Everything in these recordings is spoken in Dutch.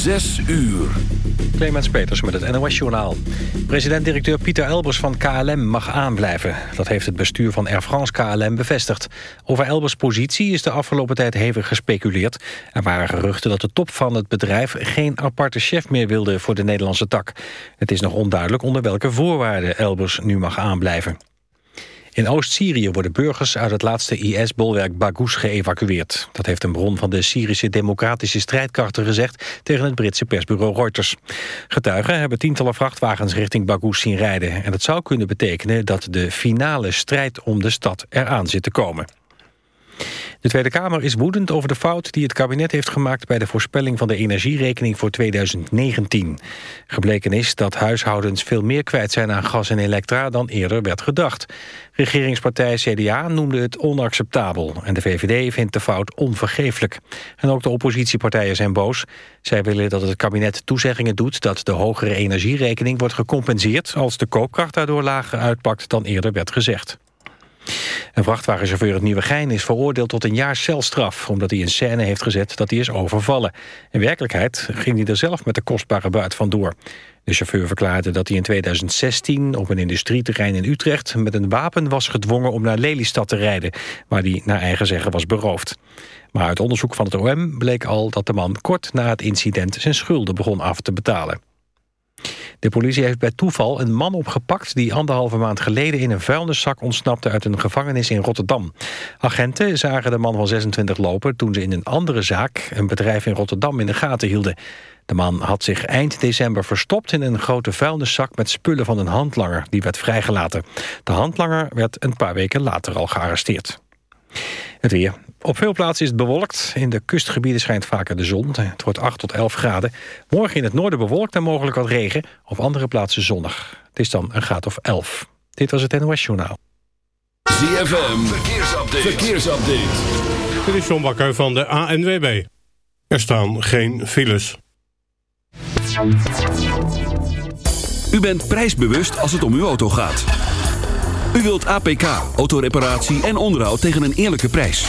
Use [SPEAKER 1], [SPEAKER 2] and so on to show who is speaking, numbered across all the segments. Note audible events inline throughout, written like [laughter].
[SPEAKER 1] Zes uur.
[SPEAKER 2] Clemens Peters met het NOS-journaal. President-directeur Pieter Elbers van KLM mag aanblijven. Dat heeft het bestuur van Air France KLM bevestigd. Over Elbers' positie is de afgelopen tijd hevig gespeculeerd. Er waren geruchten dat de top van het bedrijf... geen aparte chef meer wilde voor de Nederlandse tak. Het is nog onduidelijk onder welke voorwaarden Elbers nu mag aanblijven. In Oost-Syrië worden burgers uit het laatste IS-bolwerk Baghouz geëvacueerd. Dat heeft een bron van de Syrische democratische strijdkrachten gezegd tegen het Britse persbureau Reuters. Getuigen hebben tientallen vrachtwagens richting Baghouz zien rijden. En dat zou kunnen betekenen dat de finale strijd om de stad eraan zit te komen. De Tweede Kamer is woedend over de fout die het kabinet heeft gemaakt... bij de voorspelling van de energierekening voor 2019. Gebleken is dat huishoudens veel meer kwijt zijn aan gas en elektra... dan eerder werd gedacht. Regeringspartij CDA noemde het onacceptabel... en de VVD vindt de fout onvergeeflijk. En ook de oppositiepartijen zijn boos. Zij willen dat het kabinet toezeggingen doet... dat de hogere energierekening wordt gecompenseerd... als de koopkracht daardoor lager uitpakt dan eerder werd gezegd. Een vrachtwagenchauffeur uit Nieuwegein is veroordeeld tot een jaar celstraf... omdat hij een scène heeft gezet dat hij is overvallen. In werkelijkheid ging hij er zelf met de kostbare buit vandoor. De chauffeur verklaarde dat hij in 2016 op een industrieterrein in Utrecht... met een wapen was gedwongen om naar Lelystad te rijden... waar hij naar eigen zeggen was beroofd. Maar uit onderzoek van het OM bleek al dat de man kort na het incident... zijn schulden begon af te betalen. De politie heeft bij toeval een man opgepakt... die anderhalve maand geleden in een vuilniszak ontsnapte... uit een gevangenis in Rotterdam. Agenten zagen de man van 26 lopen... toen ze in een andere zaak een bedrijf in Rotterdam in de gaten hielden. De man had zich eind december verstopt in een grote vuilniszak... met spullen van een handlanger, die werd vrijgelaten. De handlanger werd een paar weken later al gearresteerd. Het weer. Op veel plaatsen is het bewolkt. In de kustgebieden schijnt vaker de zon. Het wordt 8 tot 11 graden. Morgen in het noorden bewolkt en mogelijk wat regen. Op andere plaatsen zonnig. Het is dan een graad of 11. Dit was het NOS Journaal.
[SPEAKER 1] ZFM. Verkeersupdate. Verkeersupdate.
[SPEAKER 3] Dit is John Bakker van de ANWB. Er staan geen files.
[SPEAKER 1] U bent prijsbewust als het om uw auto gaat. U wilt APK, autoreparatie en onderhoud tegen een eerlijke prijs.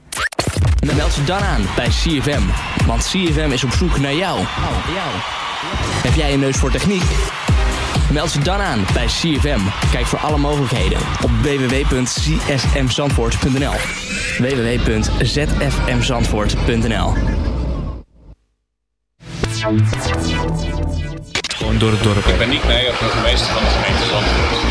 [SPEAKER 4] Meld je dan aan bij CFM. Want CFM is op zoek naar jou. jou. Heb jij een neus voor techniek? Meld je dan aan bij CFM. Kijk voor alle mogelijkheden op www.csmzandvoort.nl www.zfmzandvoort.nl
[SPEAKER 5] Gewoon door het dorp.
[SPEAKER 6] Ik ben niet mee op de gemeente van de gemeente Zandvoort.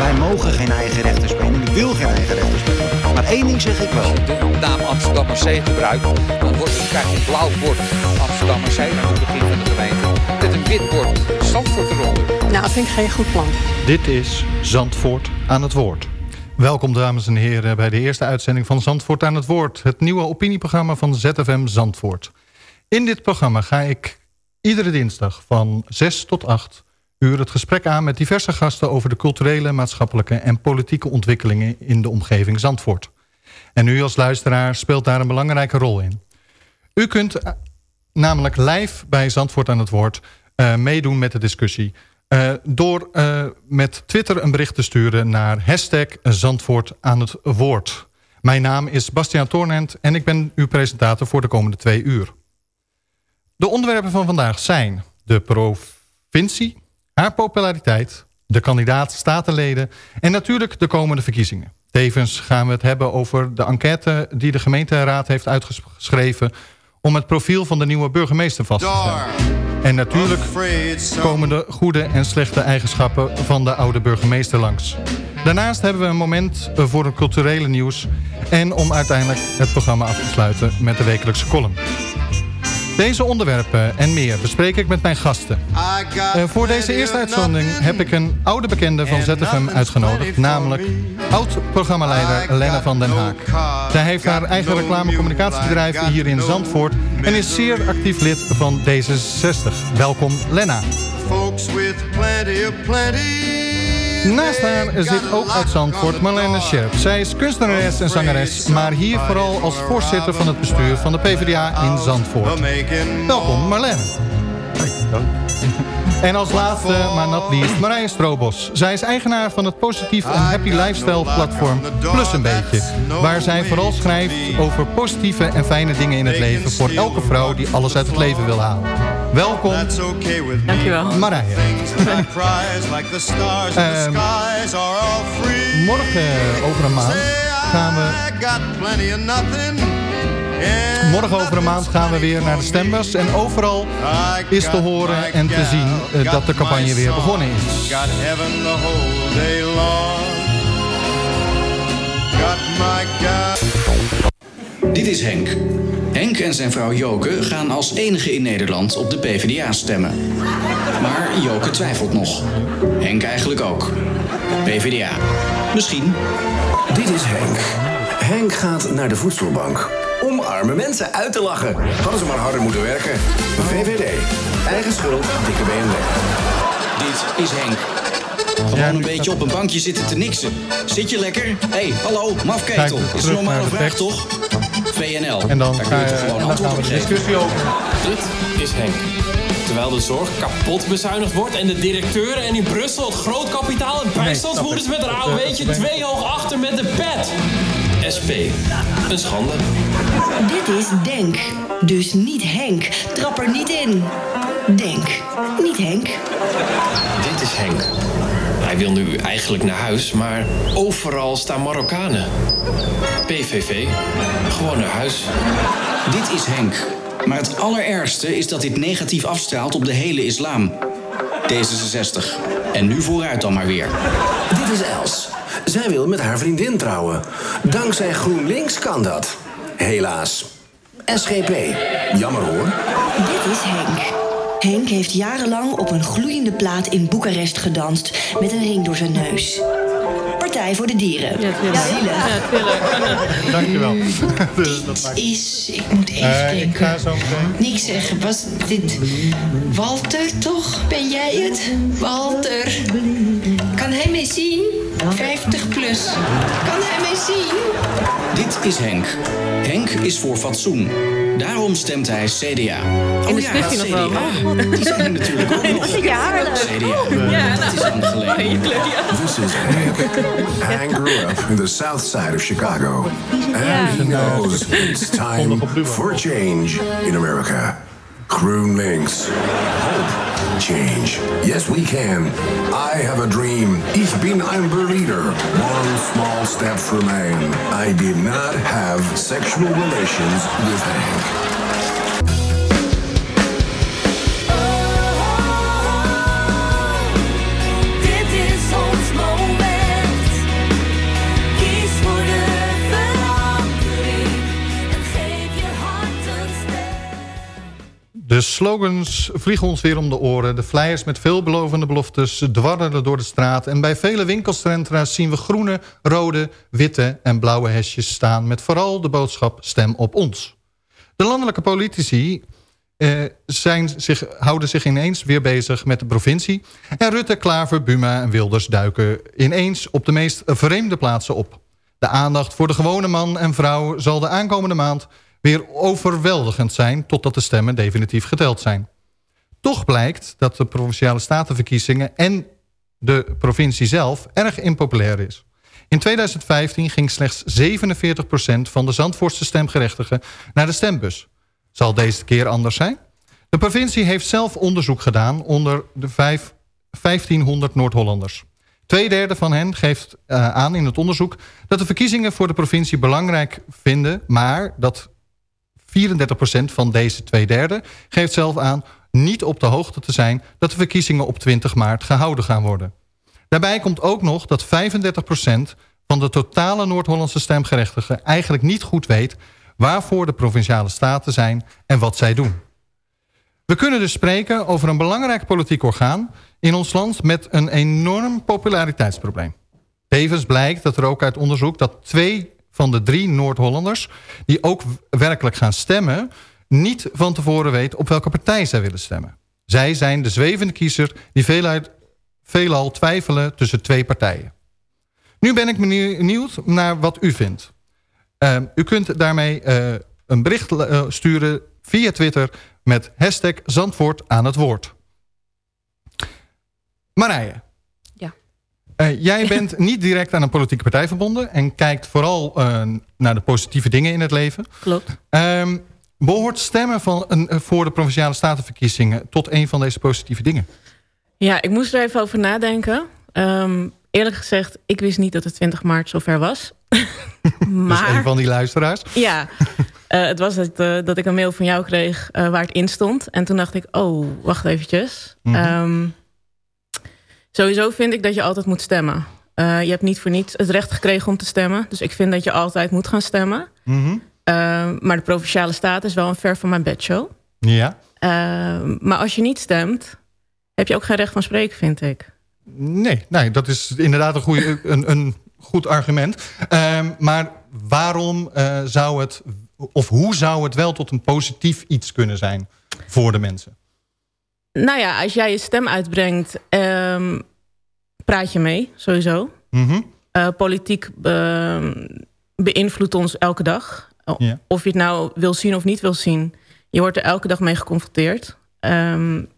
[SPEAKER 7] Wij mogen geen eigen rechten spelen. Ik wil geen eigen rechten spelen. Maar één ding zeg ik wel.
[SPEAKER 8] de naam Amsterdam Zee gebruikt, dan, wordt, dan krijg je een blauw bord Amsterdam Zee aan het begin van de gemeente. Met een wit bord Zandvoort eronder.
[SPEAKER 9] Nou, dat vind ik geen goed plan.
[SPEAKER 10] Dit is Zandvoort aan het woord.
[SPEAKER 5] Welkom dames en heren bij de eerste uitzending van Zandvoort aan het Woord. Het nieuwe opinieprogramma van ZFM Zandvoort. In dit programma ga ik iedere dinsdag van 6 tot 8 uur het gesprek aan met diverse gasten... over de culturele, maatschappelijke en politieke ontwikkelingen in de omgeving Zandvoort. En u als luisteraar speelt daar een belangrijke rol in. U kunt eh, namelijk live bij Zandvoort aan het Woord uh, meedoen met de discussie... Uh, door met Twitter een bericht te sturen naar hashtag Zandvoort aan het woord. Mijn naam is Bastiaan Toornent en ik ben uw presentator voor de komende twee uur. De onderwerpen van vandaag zijn de provincie, haar populariteit, de kandidaat statenleden en natuurlijk de komende verkiezingen. Tevens gaan we het hebben over de enquête die de gemeenteraad heeft uitgeschreven om het profiel van de nieuwe burgemeester vast te stellen. En natuurlijk komen de goede en slechte eigenschappen van de oude burgemeester langs. Daarnaast hebben we een moment voor het culturele nieuws... en om uiteindelijk het programma af te sluiten met de wekelijkse column. Deze onderwerpen en meer bespreek ik met mijn gasten. Uh, voor deze eerste uitzending heb ik een oude bekende van ZFM uitgenodigd. Namelijk oud-programmaleider Lena van den Haak. Zij heeft haar eigen reclamecommunicatiebedrijf hier in Zandvoort... en is zeer actief lid van D66. Welkom Lena. Folks with plenty of plenty. Naast haar zit ook uit Zandvoort Marlene Scherp. Zij is kunstenares en zangeres, maar hier vooral als voorzitter van het bestuur van de PvdA in Zandvoort. Welkom Marlene. [laughs] En als laatste, maar not least, Marije Strobos. Zij is eigenaar van het positief en happy lifestyle platform Plus een Beetje. Waar zij vooral schrijft over positieve en fijne dingen in het leven... voor elke vrouw die alles uit het leven wil halen. Welkom,
[SPEAKER 9] Dankjewel.
[SPEAKER 5] Marije. uh, morgen over een maand gaan we... Morgen over een maand gaan we weer naar de stembus. En overal is te horen en te zien uh, dat de campagne weer begonnen is.
[SPEAKER 10] Dit is Henk. Henk en zijn vrouw Joke gaan als enige in Nederland op de PvdA stemmen. Maar Joke twijfelt nog. Henk eigenlijk ook. PvdA. Misschien.
[SPEAKER 11] Dit is Henk. Henk gaat naar de voedselbank om arme mensen uit te lachen. Hadden ze maar harder moeten werken. VVD. Eigen schuld, dikke BMW.
[SPEAKER 10] Dit is Henk. Gewoon een beetje op een bankje zitten te niksen. Zit je lekker? Hé, hey, hallo, mafketel. Is een normale vraag, toch? VNL.
[SPEAKER 5] En dan,
[SPEAKER 10] Daar kun je toch gewoon antwoord op geven.
[SPEAKER 5] discussie over.
[SPEAKER 12] Dit is Henk. Terwijl de zorg kapot bezuinigd wordt en de directeuren en in Brussel het groot kapitaal en bijstandsmoeders met een AOW'tje twee hoog achter met de pet. SP. Een schande.
[SPEAKER 13] Dit is Denk. Dus niet Henk. Trap er niet in. Denk. Niet Henk.
[SPEAKER 12] Dit is Henk. Hij wil nu eigenlijk naar huis, maar overal staan Marokkanen. PVV. Gewoon naar huis.
[SPEAKER 10] Dit is Henk. Maar het allerergste is dat dit negatief afstraalt op de hele islam. D66. En nu vooruit dan maar weer.
[SPEAKER 11] Dit is Els. Zij wil met haar vriendin trouwen. Dankzij GroenLinks kan dat. Helaas. SGP. Jammer hoor.
[SPEAKER 13] Dit is Henk. Henk heeft jarenlang op een gloeiende plaat in Boekarest gedanst met een ring door zijn neus. Partij voor de Dieren.
[SPEAKER 9] Ja,
[SPEAKER 13] Zielig.
[SPEAKER 5] Dankjewel. [laughs]
[SPEAKER 13] Dit is... Ik moet even
[SPEAKER 5] Uh, ik
[SPEAKER 13] denken.
[SPEAKER 5] ga zo meteen.
[SPEAKER 13] Niks zeggen. Was dit... Walter, toch? Ben jij het? Walter. Kan hij mij zien? 50 plus. Kan hij mij zien?
[SPEAKER 10] Dit is Henk. Henk is voor fatsoen. Daarom stemt hij CDA.
[SPEAKER 9] In de
[SPEAKER 10] ja,
[SPEAKER 9] stukje nog wel,
[SPEAKER 10] CDA.
[SPEAKER 9] maar-
[SPEAKER 10] Die zijn er natuurlijk ook [laughs] nog.
[SPEAKER 9] Haren.
[SPEAKER 10] CDA.
[SPEAKER 9] Ja,
[SPEAKER 10] Dat is lang [laughs] geleden.
[SPEAKER 11] This is Hank. Hank grew up in the south side of Chicago. And he knows it's time for change in America. GroenLinks. Hope. Change. Yes, we can. I have a dream. Ich bin ein Berliner. One small step for man. I did not have sexual relations with Hank.
[SPEAKER 5] Slogans vliegen ons weer om de oren. De flyers met veelbelovende beloftes dwarrelen door de straat. En bij vele winkelcentra's zien we groene, rode, witte en blauwe hesjes staan... met vooral de boodschap stem op ons. De landelijke politici eh, zijn zich, houden zich ineens weer bezig met de provincie. En Rutte, Klaver, Buma en Wilders duiken ineens op de meest vreemde plaatsen op. De aandacht voor de gewone man en vrouw zal de aankomende maand weer overweldigend zijn... totdat de stemmen definitief geteld zijn. Toch blijkt dat de Provinciale Statenverkiezingen en de provincie zelf erg impopulair is. In 2015 ging slechts 47% van de Zandvoortse stemgerechtigen naar de stembus. Zal deze keer anders zijn? De provincie heeft zelf onderzoek gedaan onder de vijf- 1500 Noord-Hollanders. Tweederde van hen geeft uh, aan in het onderzoek... dat de verkiezingen voor de provincie belangrijk vinden... maar dat 34% van deze tweederde geeft zelf aan... niet op de hoogte te zijn dat de verkiezingen op 20 maart gehouden gaan worden. Daarbij komt ook nog dat 35% van de totale Noord-Hollandse stemgerechtigen... eigenlijk niet goed weet waarvoor de provinciale staten zijn en wat zij doen. We kunnen dus spreken over een belangrijk politiek orgaan in ons land met een enorm populariteitsprobleem. Tevens blijkt dat er ook uit onderzoek dat twee van de drie Noord-Hollanders... die ook werkelijk gaan stemmen... niet van tevoren weet op welke partij zij willen stemmen. Zij zijn de zwevende kiezer die veelal, twijfelen tussen twee partijen. Nu ben ik benieuwd naar wat u vindt. Uh, u kunt daarmee uh, een bericht uh, sturen via Twitter met hashtag Zandvoort aan het woord. Marije. Uh, jij bent [laughs] niet direct aan een politieke partij verbonden... en kijkt vooral uh, naar de positieve dingen in het leven.
[SPEAKER 9] Klopt.
[SPEAKER 5] Um, behoort stemmen van een, uh, voor de Provinciale Statenverkiezingen... tot een van deze positieve dingen?
[SPEAKER 9] Ja, ik moest er even over nadenken. Um, eerlijk gezegd, ik wist niet dat het 20 maart zover was. [laughs] [laughs]
[SPEAKER 5] maar, dus een van die luisteraars?
[SPEAKER 9] Ja, uh, het was uh, dat ik een mail van jou kreeg uh, waar het in stond. En toen dacht ik, oh, wacht eventjes. Mm -hmm. um, sowieso vind ik dat je altijd moet stemmen. je hebt niet voor niets het recht gekregen om te stemmen. Dus ik vind dat je altijd moet gaan stemmen.
[SPEAKER 5] Mhm.
[SPEAKER 9] Mm -hmm. maar de Provinciale Staat is wel een ver van mijn bedshow.
[SPEAKER 5] Ja.
[SPEAKER 9] maar als je niet stemt, heb je ook geen recht van spreken, vind ik.
[SPEAKER 5] Nee, nee dat is inderdaad een, goede, een, een goed argument. Um, maar waarom zou het, of hoe zou het wel tot een positief iets kunnen zijn voor de mensen?
[SPEAKER 9] Nou ja, als jij je stem uitbrengt, um, praat je mee, sowieso.
[SPEAKER 5] Mm -hmm.
[SPEAKER 9] uh, politiek uh, beïnvloedt ons elke dag. Of je het nou wil zien of niet wil zien. Je wordt er elke dag mee geconfronteerd. Um,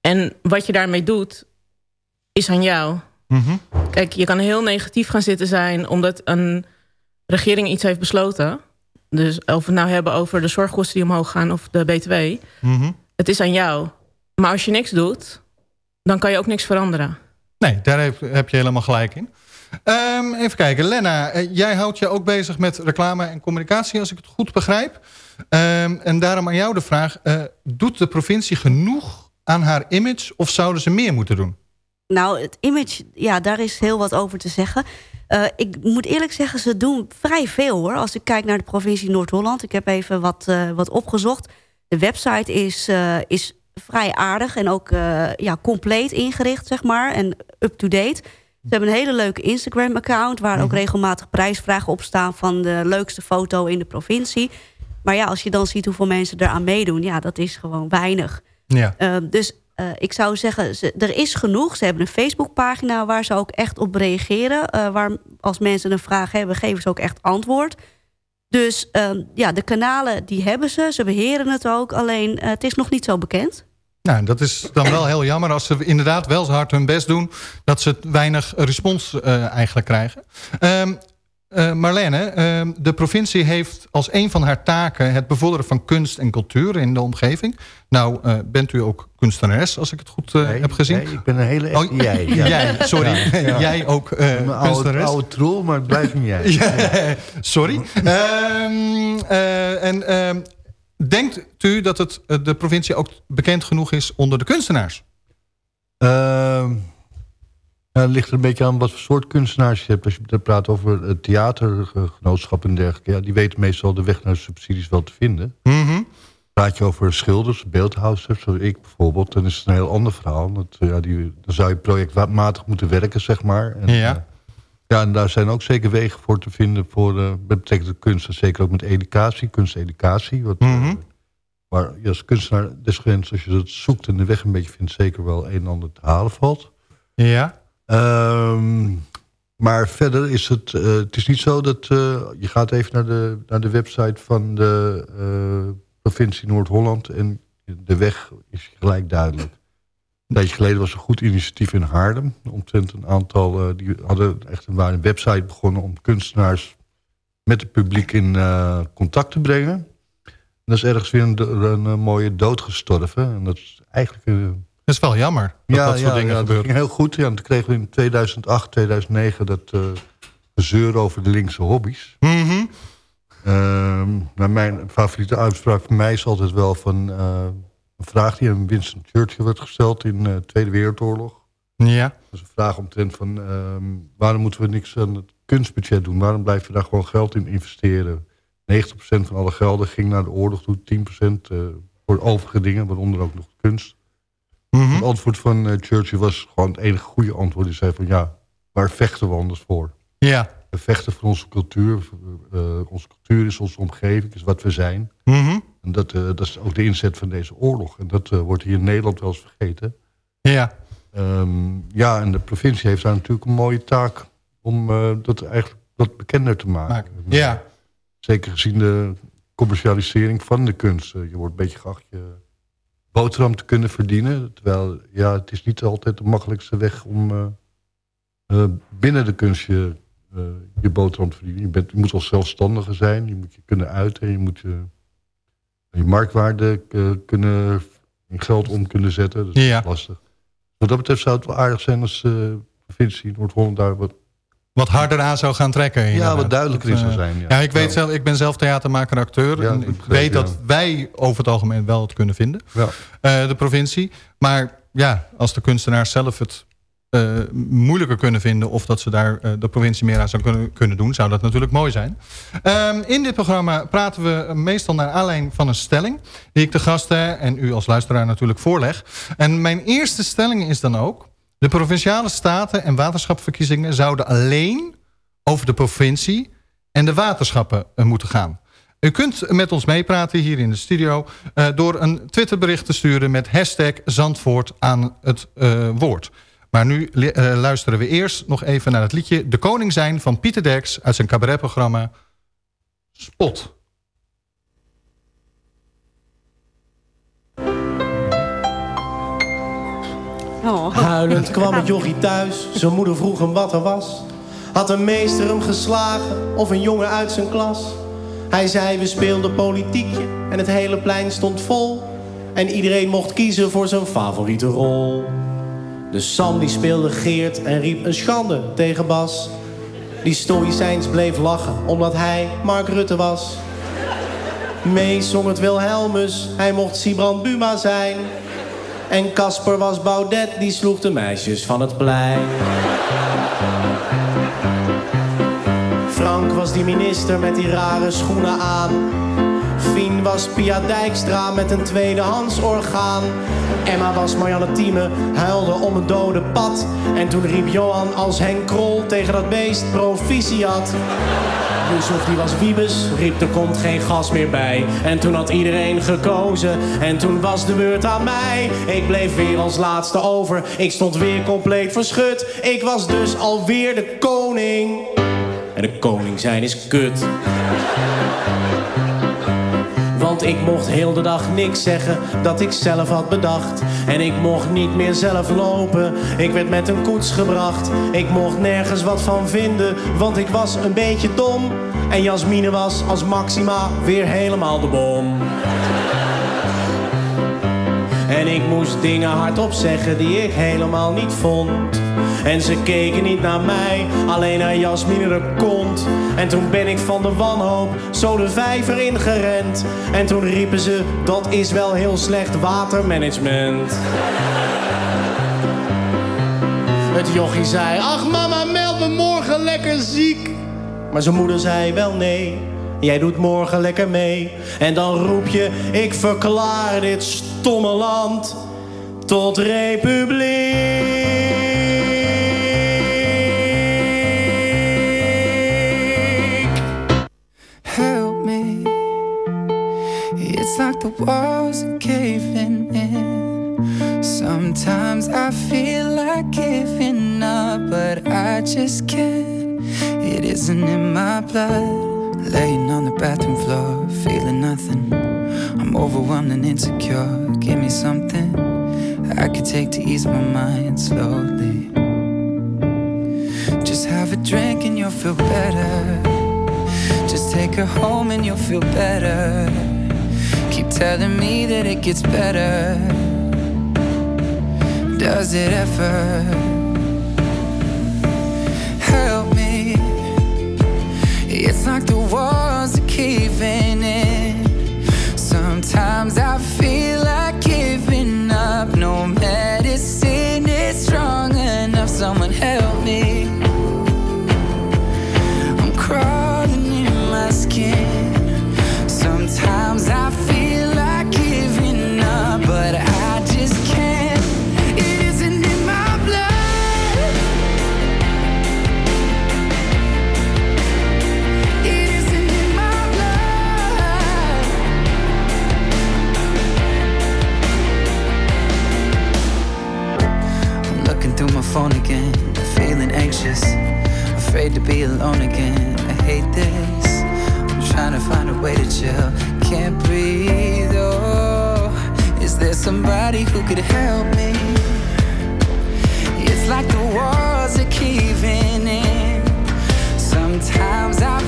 [SPEAKER 9] en wat je daarmee doet, is aan jou.
[SPEAKER 5] Mm -hmm.
[SPEAKER 9] Kijk, je kan heel negatief gaan zitten zijn... omdat een regering iets heeft besloten. Dus of we het nou hebben over de zorgkosten die omhoog gaan... of de BTW.
[SPEAKER 5] Mm -hmm.
[SPEAKER 9] Het is aan jou. Maar als je niks doet, dan kan je ook niks veranderen.
[SPEAKER 5] Nee, daar heb, je helemaal gelijk in. Um, even kijken, Lena, uh, jij houdt je ook bezig met reclame en communicatie... als ik het goed begrijp. Um, en daarom aan jou de vraag... Uh, doet de provincie genoeg aan haar image... of zouden ze meer moeten doen?
[SPEAKER 14] Nou, het image, ja, daar is heel wat over te zeggen. Uh, ik moet eerlijk zeggen, ze doen vrij veel hoor. Als ik kijk naar de provincie Noord-Holland. Ik heb even wat, wat opgezocht. De website is, is vrij aardig en ook ja, compleet ingericht, zeg maar. En up-to-date. Ze hebben een hele leuke Instagram-account... waar ook regelmatig prijsvragen op staan... van de leukste foto in de provincie. Maar ja, als je dan ziet hoeveel mensen eraan meedoen... ja, dat is gewoon weinig.
[SPEAKER 5] Ja.
[SPEAKER 14] dus uh, ik zou zeggen, ze, er is genoeg. Ze hebben een Facebookpagina waar ze ook echt op reageren. Uh, waar als mensen een vraag hebben, geven ze ook echt antwoord. Dus uh, ja, de kanalen die hebben ze. Ze beheren het ook. Alleen het is nog niet zo bekend.
[SPEAKER 5] Nou, dat is dan wel heel jammer als ze inderdaad wel zo hard hun best doen... dat ze weinig respons eigenlijk krijgen. Um, Uh, Marlene, uh, de provincie heeft als een van haar taken... het bevorderen van kunst en cultuur in de omgeving. Nou, uh, bent u ook kunstenares, als ik het goed nee, heb gezien?
[SPEAKER 15] Nee, ik ben een hele echte oh, [laughs] jij. Ja.
[SPEAKER 5] jij, sorry. Ja, [laughs] jij ook
[SPEAKER 15] een
[SPEAKER 5] kunstenares?
[SPEAKER 15] Oude, troel, maar het blijft een jij. [laughs]
[SPEAKER 5] sorry. um, en um, denkt u dat het, de provincie ook bekend genoeg is onder de kunstenaars?
[SPEAKER 15] Ja, het ligt er een beetje aan wat voor soort kunstenaars je hebt. Als je praat over het theatergenootschap en dergelijke... Ja, die weten meestal de weg naar de subsidies wel te vinden.
[SPEAKER 5] Mm -hmm.
[SPEAKER 15] praat je over schilders, beeldhouwers, zoals ik bijvoorbeeld... dan is het een heel ander verhaal. Dat, ja, die, dan zou je projectmatig moeten werken, zeg maar. En,
[SPEAKER 5] Ja.
[SPEAKER 15] eh, ja, en daar zijn ook zeker wegen voor te vinden... voor eh, betrekking tot kunst en zeker ook met educatie, kunsteducatie. Wat, eh,
[SPEAKER 5] Mhm.
[SPEAKER 15] waar je als kunstenaar desgewenst, als je dat zoekt en de weg een beetje vindt... zeker wel een en ander te halen valt.
[SPEAKER 5] Ja.
[SPEAKER 15] Ehm, maar verder is het, eh, het is niet zo dat eh, je gaat even naar de, naar de website van de eh, provincie Noord-Holland en de weg is gelijk duidelijk. Een tijdje geleden was een goed initiatief in Haarlem. Omtrent een aantal, die hadden echt een, een website begonnen om kunstenaars met het publiek in contact te brengen. En dat is ergens weer een, een, mooie dood gestorven. En dat is eigenlijk...
[SPEAKER 5] Dat is wel jammer dat dat soort dingen
[SPEAKER 15] ja,
[SPEAKER 5] gebeuren.
[SPEAKER 15] Dat ging heel goed. Ja, en toen kregen we in 2008, 2009 dat eh gezeur over de linkse hobby's. Ehm, maar mijn favoriete uitspraak voor mij is altijd wel van... eh, een vraag die aan Winston Churchill werd gesteld in de Tweede Wereldoorlog.
[SPEAKER 5] Ja.
[SPEAKER 15] Dat is een vraag omtrent van... ehm, waarom moeten we niks aan het kunstbudget doen? Waarom blijven we daar gewoon geld in investeren? 90% van alle gelden ging naar de oorlog toe. 10% eh, voor overige dingen, waaronder ook nog kunst.
[SPEAKER 5] Mhm.
[SPEAKER 15] Het antwoord van eh, Churchill was gewoon het enige goede antwoord. Hij zei van ja, waar vechten we anders voor?
[SPEAKER 5] Ja.
[SPEAKER 15] We vechten voor onze cultuur. Eh, onze cultuur is onze omgeving, is wat we zijn.
[SPEAKER 5] Mhm.
[SPEAKER 15] En dat, eh, dat is ook de inzet van deze oorlog. En dat wordt hier in Nederland wel eens vergeten.
[SPEAKER 5] Ja.
[SPEAKER 15] Ehm, ja, en de provincie heeft daar natuurlijk een mooie taak... om dat eigenlijk wat bekender te maken.
[SPEAKER 5] Ja.
[SPEAKER 15] Zeker gezien de commercialisering van de kunst. Je wordt een beetje geacht je boterham te kunnen verdienen. Terwijl, ja, het is niet altijd de makkelijkste weg om eh, eh, binnen de kunst je, eh, je boterham te verdienen. Je, bent, je moet wel zelfstandiger zijn, je moet je kunnen uiten, je moet je, je marktwaarde kunnen, in geld om kunnen zetten. Dat is
[SPEAKER 5] Ja.
[SPEAKER 15] lastig. Wat dat betreft zou het wel aardig zijn als de provincie Noord-Holland daar wat
[SPEAKER 5] Wat harder aan zou gaan trekken. inderdaad.
[SPEAKER 15] wat duidelijker
[SPEAKER 5] Dat,
[SPEAKER 15] zou
[SPEAKER 5] eh,
[SPEAKER 15] zijn, ja.
[SPEAKER 5] Ja, ik, weet
[SPEAKER 15] Ja.
[SPEAKER 5] zelf, ik ben zelf theatermaker en acteur.
[SPEAKER 15] Ja,
[SPEAKER 5] en ik weet dat
[SPEAKER 15] ja.
[SPEAKER 5] wij over het algemeen wel het kunnen vinden.
[SPEAKER 15] Ja.
[SPEAKER 5] eh, de provincie. Maar ja, als de kunstenaars zelf het eh, moeilijker kunnen vinden... of dat ze daar de provincie meer aan zou kunnen, kunnen doen... zou dat natuurlijk mooi zijn. Ehm, in dit programma praten we meestal naar aanleiding van een stelling... die ik de gasten en u als luisteraar natuurlijk voorleg. En mijn eerste stelling is dan ook... de provinciale staten en waterschapverkiezingen zouden alleen over de provincie en de waterschappen eh, moeten gaan. U kunt met ons meepraten hier in de studio... eh, door een Twitterbericht te sturen met hashtag Zandvoort aan het eh, woord. Maar nu luisteren we eerst nog even naar het liedje... De Koning zijn van Pieter Derks uit zijn cabaretprogramma Spot.
[SPEAKER 14] Oh.
[SPEAKER 16] Huilend kwam het jochie thuis, zijn moeder vroeg hem wat er was. Had een meester hem geslagen of een jongen uit zijn klas? Hij zei we speelden politiekje en het hele plein stond vol. En iedereen mocht kiezen voor zijn favoriete rol. Dus Sam die speelde Geert en riep een schande tegen Bas. Die stoïcijns bleef lachen omdat hij Mark Rutte was. Mee zong het Wilhelmus, hij mocht Sibrand Buma zijn. En Casper was Baudet, die sloeg de meisjes van het plein. Frank was die minister met die rare schoenen aan. Fien was Pia Dijkstra met een tweedehands orgaan. Emma was Marianne Thieme, huilde om een dode pad. En toen riep Johan als Henk Krol tegen dat beest proficiat. Yusuf die was Wiebes, riep er komt geen gas meer bij. En toen had iedereen gekozen en toen was de beurt aan mij. Ik bleef weer als laatste over, ik stond weer compleet verschut. Ik was dus alweer de koning. En de koning zijn is kut. Ik mocht heel de dag niks zeggen dat ik zelf had bedacht. En ik mocht niet meer zelf lopen, ik werd met een koets gebracht. Ik mocht nergens wat van vinden, want ik was een beetje dom. En Jasmine was als Maxima weer helemaal de bom. En ik moest dingen hardop zeggen die ik helemaal niet vond. En ze keken niet naar mij, alleen naar Jasmine de kont. En toen ben ik van de wanhoop zo de vijver ingerend. En toen riepen ze, dat is wel heel slecht watermanagement. Het jochie zei, ach mama, meld me morgen lekker ziek. Maar zijn moeder zei wel nee, Jij doet morgen lekker mee. En dan roep je, ik verklaar dit stomme land tot republiek.
[SPEAKER 17] The walls are caving in. Sometimes I feel like giving up, but I just can't. It isn't in my blood. Laying on the bathroom floor, feeling nothing. I'm overwhelmed and insecure. Give me something I could take to ease my mind slowly. Just have a drink and you'll feel better. Just take her home and you'll feel better. Keep telling me that it gets better. Does it ever? Help me. It's like the walls are caving in. Sometimes I feel be alone again. I hate this. I'm trying to find a way to chill, can't breathe. Oh, is there somebody who could help me? It's like the walls are caving in. Sometimes I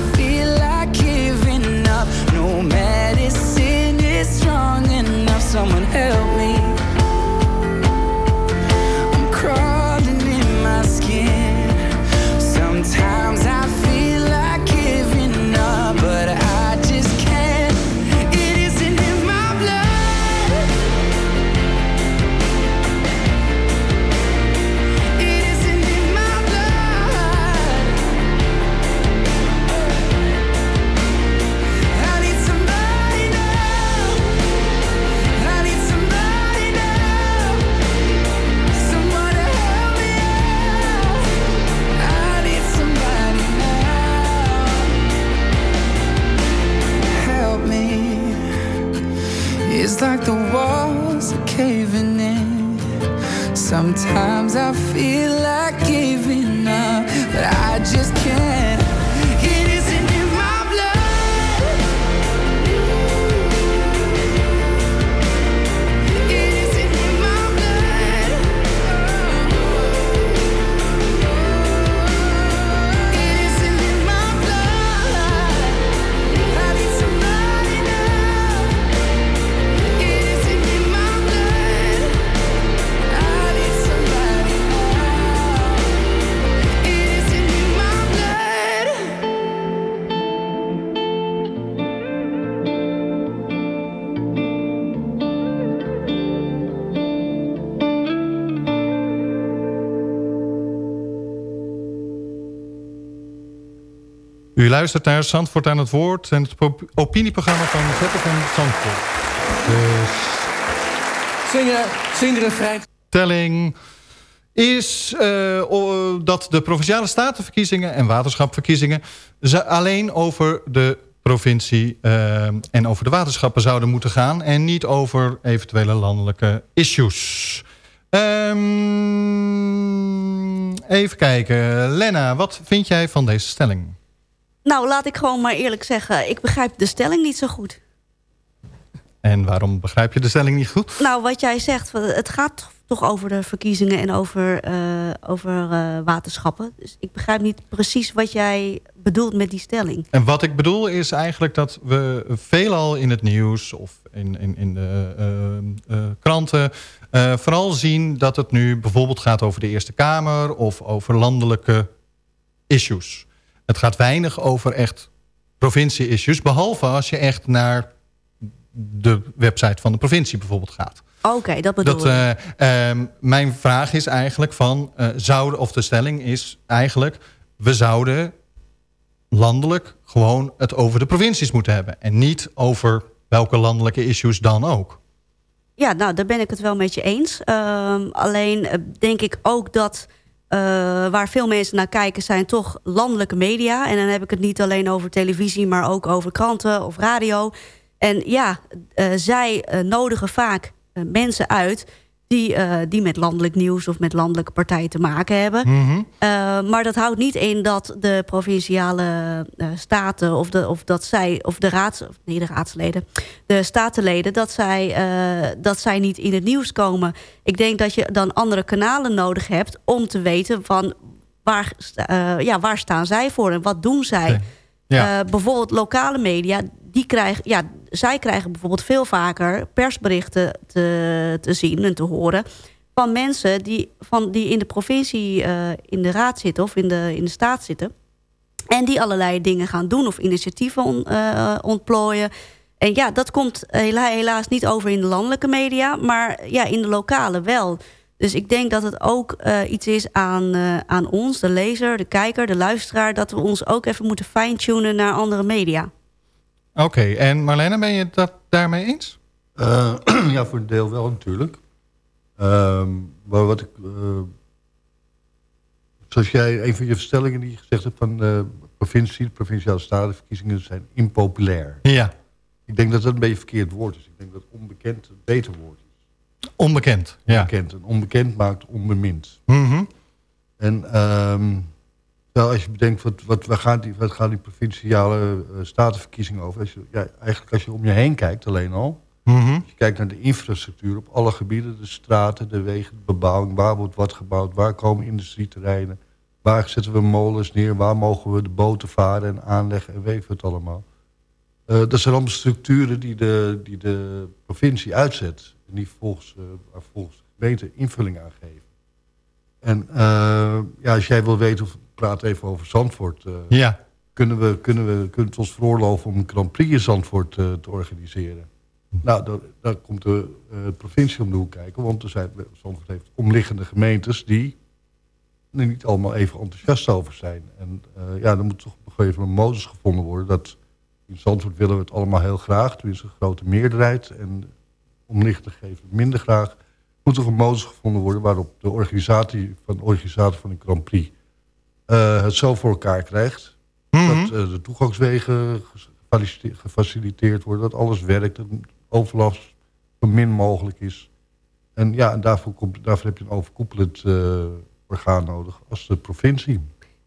[SPEAKER 17] Sometimes I feel like
[SPEAKER 5] U luistert naar Zandvoort aan het Woord... en het op- opinieprogramma van ZFM Zandvoort. De
[SPEAKER 12] Zingen, zing de refrein.
[SPEAKER 5] stelling is eh, dat de provinciale statenverkiezingen... en waterschapverkiezingen ze alleen over de provincie eh, en over de waterschappen zouden moeten gaan... en niet over eventuele landelijke issues. Ehm, even kijken. Lena, wat vind jij van deze stelling?
[SPEAKER 14] Nou, laat ik gewoon maar eerlijk zeggen. Ik begrijp de stelling niet zo goed.
[SPEAKER 5] En waarom begrijp je de stelling niet goed?
[SPEAKER 14] Nou, wat jij zegt, het gaat toch over de verkiezingen en over, eh, over eh, waterschappen. Dus ik begrijp niet precies wat jij bedoelt met die stelling.
[SPEAKER 5] En wat ik bedoel is eigenlijk dat we veelal in het nieuws of in, in, in de eh, kranten... vooral zien dat het nu bijvoorbeeld gaat over de Eerste Kamer... of over landelijke issues. Het gaat weinig over echt provincie-issues... behalve als je echt naar de website van de provincie bijvoorbeeld gaat.
[SPEAKER 14] Oké, dat bedoel
[SPEAKER 5] Dat,
[SPEAKER 14] ik.
[SPEAKER 5] eh, ehm, mijn vraag is eigenlijk van... eh, zouden, of de stelling is eigenlijk... we zouden landelijk gewoon het over de provincies moeten hebben. En niet over welke landelijke issues dan ook.
[SPEAKER 14] Ja, nou, daar ben ik het wel met je eens. Ehm, alleen eh, denk ik ook dat uh, waar veel mensen naar kijken... zijn toch landelijke media. En dan heb ik het niet alleen over televisie... maar ook over kranten of radio. En ja, uh, zij nodigen vaak mensen uit die, uh, die met landelijk nieuws of met landelijke partijen te maken hebben. Mm -hmm. uh, maar dat houdt niet in dat de provinciale uh, staten of, de, of dat zij, of de raads, of nee, de raadsleden, de statenleden, dat zij, dat zij niet in het nieuws komen. Ik denk dat je dan andere kanalen nodig hebt om te weten van waar, ja, waar staan zij voor en wat doen zij. Okay. Ja. bijvoorbeeld lokale media, die krijgen, ja, zij krijgen bijvoorbeeld veel vaker persberichten te, te zien en te horen... van mensen die, van, die in de provincie uh, in de raad zitten of in de, in de staat zitten... en die allerlei dingen gaan doen of initiatieven on, uh, ontplooien... En ja, dat komt hela helaas niet over in de landelijke media... maar ja, in de lokale wel. Dus ik denk dat het ook uh, iets is aan, uh, aan ons, de lezer, de kijker, de luisteraar... dat we ons ook even moeten fine-tunen naar andere media.
[SPEAKER 5] Oké, okay, en Marlene, ben je dat daarmee eens?
[SPEAKER 15] Uh, [clears throat] ja, voor een deel wel natuurlijk. Uh, maar wat ik... Uh, zoals jij, een van je verstellingen die je gezegd hebt van de provincie, de provinciale statenverkiezingen zijn impopulair.
[SPEAKER 5] Ja.
[SPEAKER 15] Ik denk dat dat een beetje verkeerd woord is. Ik denk dat onbekend een beter woord is.
[SPEAKER 5] Onbekend, ja.
[SPEAKER 15] Onbekend. En onbekend maakt onbemind.
[SPEAKER 5] Mm -hmm.
[SPEAKER 15] En... Um, nou, als je bedenkt, wat, wat, waar gaan die, wat gaan die provinciale uh, statenverkiezingen over? Als je, ja, eigenlijk als je om je heen kijkt alleen al.
[SPEAKER 5] Mm -hmm.
[SPEAKER 15] Als je kijkt naar de infrastructuur op alle gebieden. De straten, de wegen, de bebouwing. Waar wordt wat gebouwd? Waar komen industrieterreinen? Waar zetten we molens neer? Waar mogen we de boten varen en aanleggen? En weet het allemaal. Uh, dat zijn allemaal structuren die de, die de provincie uitzet. En die volgens, uh, volgens de gemeente invulling aan geven. En ja, als jij wil weten of praat even over Zandvoort.
[SPEAKER 5] Ja.
[SPEAKER 15] Kunnen we, kunnen, we, kunnen we ons veroorloven om een Grand Prix in Zandvoort uh, te organiseren? Nou, daar, daar komt de uh, provincie om de hoek kijken. Want er zijn, Zandvoort heeft omliggende gemeentes die er niet allemaal even enthousiast over zijn. En ja, er moet toch op een gegeven moment een modus gevonden worden. Dat in Zandvoort willen we het allemaal heel graag. Tenminste een grote meerderheid. En omliggende geven het minder graag. Moet toch een modus gevonden worden waarop de organisatie van de organisator van een Grand Prix uh, het zo voor elkaar krijgt.
[SPEAKER 5] Mm -hmm.
[SPEAKER 15] Dat uh, de toegangswegen gefaciliteerd worden. Dat alles werkt. Dat overlast zo min mogelijk is. En ja, en daarvoor, komt, daarvoor heb je een overkoepelend uh, orgaan nodig als de provincie.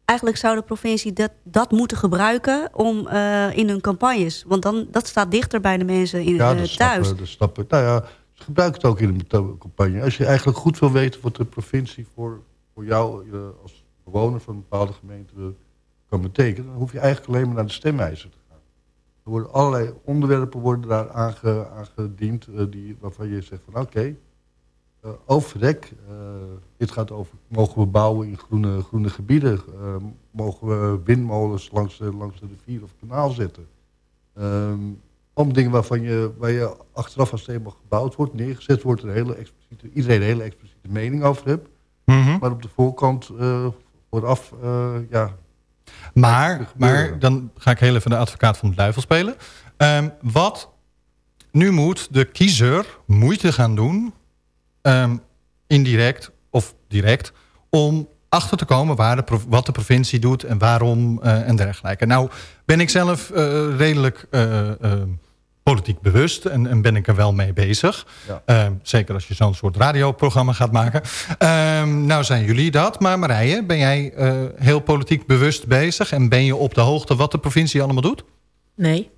[SPEAKER 14] Eigenlijk zou de provincie dat, dat moeten gebruiken om in hun campagnes. Want dan, dat staat dichter bij de mensen in,
[SPEAKER 15] ja,
[SPEAKER 14] thuis.
[SPEAKER 15] Snappen, dat snappen. Nou ja, gebruik het ook in de campagne. Als je eigenlijk goed wil weten wat de provincie voor, voor jou als bewoner van een bepaalde gemeente kan betekenen... dan hoef je eigenlijk alleen maar naar de stemwijzer te gaan. Er worden allerlei onderwerpen worden daar aange, aangediend... Uh, die, waarvan je zegt van oké, okay, uh, overrek, uh, dit gaat over... mogen we bouwen in groene, groene gebieden? mogen we windmolens langs de, langs de rivier of kanaal zetten? Um, om dingen waarvan je, waar je achteraf als het helemaal gebouwd wordt, neergezet wordt... Een hele expliciete, iedereen een hele expliciete mening over hebt...
[SPEAKER 5] Mm -hmm.
[SPEAKER 15] Maar op de voorkant vooraf, uh, ja...
[SPEAKER 5] Maar, maar dan ga ik heel even de advocaat van de duivel spelen. Um, wat nu moet de kiezer moeite gaan doen... Um, indirect of direct... om achter te komen waar de, wat de provincie doet en waarom uh, en dergelijke. Nou ben ik zelf uh, redelijk politiek bewust en, en, ben ik er wel mee bezig.
[SPEAKER 15] Ja.
[SPEAKER 5] Uh, zeker als je zo'n soort radioprogramma gaat maken. Uh, nou zijn jullie dat, maar Marije, ben jij uh, heel politiek bewust bezig... en ben je op de hoogte wat de provincie allemaal doet?
[SPEAKER 9] Nee.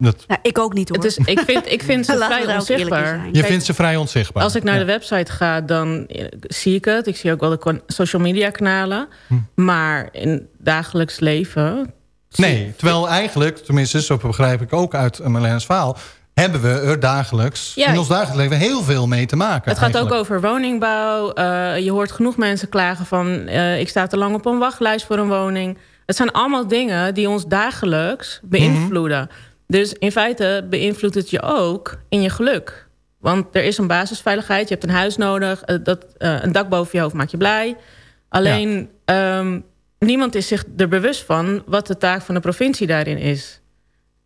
[SPEAKER 5] Dat...
[SPEAKER 14] Nou, ik ook niet hoor.
[SPEAKER 9] Dus ik vind, ik vind ze vrij onzichtbaar.
[SPEAKER 5] Je Kijk, vindt ze vrij onzichtbaar?
[SPEAKER 9] Als ik naar ja. de website ga, dan zie ik het. Ik zie ook wel de social media kanalen.
[SPEAKER 5] Hm.
[SPEAKER 9] Maar in dagelijks leven
[SPEAKER 5] Nee, terwijl eigenlijk, tenminste, zo begrijp ik ook uit Marlene's verhaal... hebben we er dagelijks, ja, in ons dagelijks leven, heel veel mee te maken.
[SPEAKER 9] Het gaat
[SPEAKER 5] eigenlijk.
[SPEAKER 9] ook over woningbouw. Uh, je hoort genoeg mensen klagen van... Uh, ik sta te lang op een wachtlijst voor een woning. Het zijn allemaal dingen die ons dagelijks beïnvloeden. Mm -hmm. Dus in feite beïnvloedt het je ook in je geluk. Want er is een basisveiligheid, je hebt een huis nodig... Uh, dat, een dak boven je hoofd maakt je blij. Alleen... Ja. Um, niemand is zich er bewust van wat de taak van de provincie daarin is.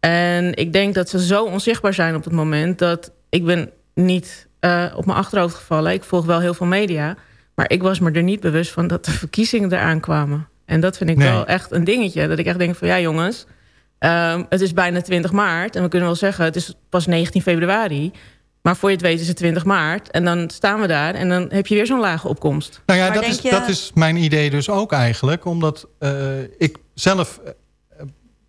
[SPEAKER 9] En ik denk dat ze zo onzichtbaar zijn op het moment dat ik ben niet uh, op mijn achterhoofd gevallen. Ik volg wel heel veel media, maar ik was me er niet bewust van dat de verkiezingen eraan kwamen. En dat vind ik nee. wel echt een dingetje. Dat ik echt denk van ja jongens, um, het is bijna 20 maart. En we kunnen wel zeggen het is pas 19 februari. Maar voor je het weet is het 20 maart. En dan staan we daar en dan heb je weer zo'n lage opkomst.
[SPEAKER 5] Nou ja, dat is, je... dat is mijn idee dus ook eigenlijk. Omdat uh, ik zelf uh,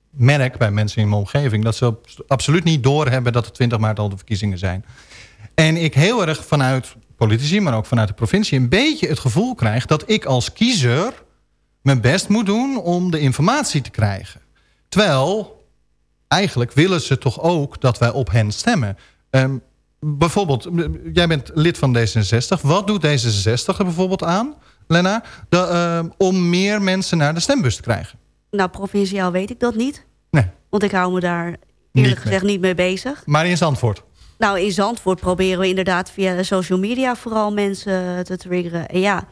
[SPEAKER 5] merk bij mensen in mijn omgeving... dat ze absoluut niet doorhebben dat het 20 maart al de verkiezingen zijn. En ik heel erg vanuit politici, maar ook vanuit de provincie... een beetje het gevoel krijg dat ik als kiezer mijn best moet doen... om de informatie te krijgen. Terwijl, eigenlijk willen ze toch ook dat wij op hen stemmen... Um, bijvoorbeeld, jij bent lid van D66. Wat doet D66 er bijvoorbeeld aan, Lena... De, uh, om meer mensen naar de stembus te krijgen?
[SPEAKER 14] Nou, provinciaal weet ik dat niet.
[SPEAKER 5] Nee.
[SPEAKER 14] Want ik hou me daar eerlijk gezegd niet mee bezig.
[SPEAKER 5] Maar in Zandvoort?
[SPEAKER 14] Nou, in Zandvoort proberen we inderdaad via social media... vooral mensen te triggeren. En ja,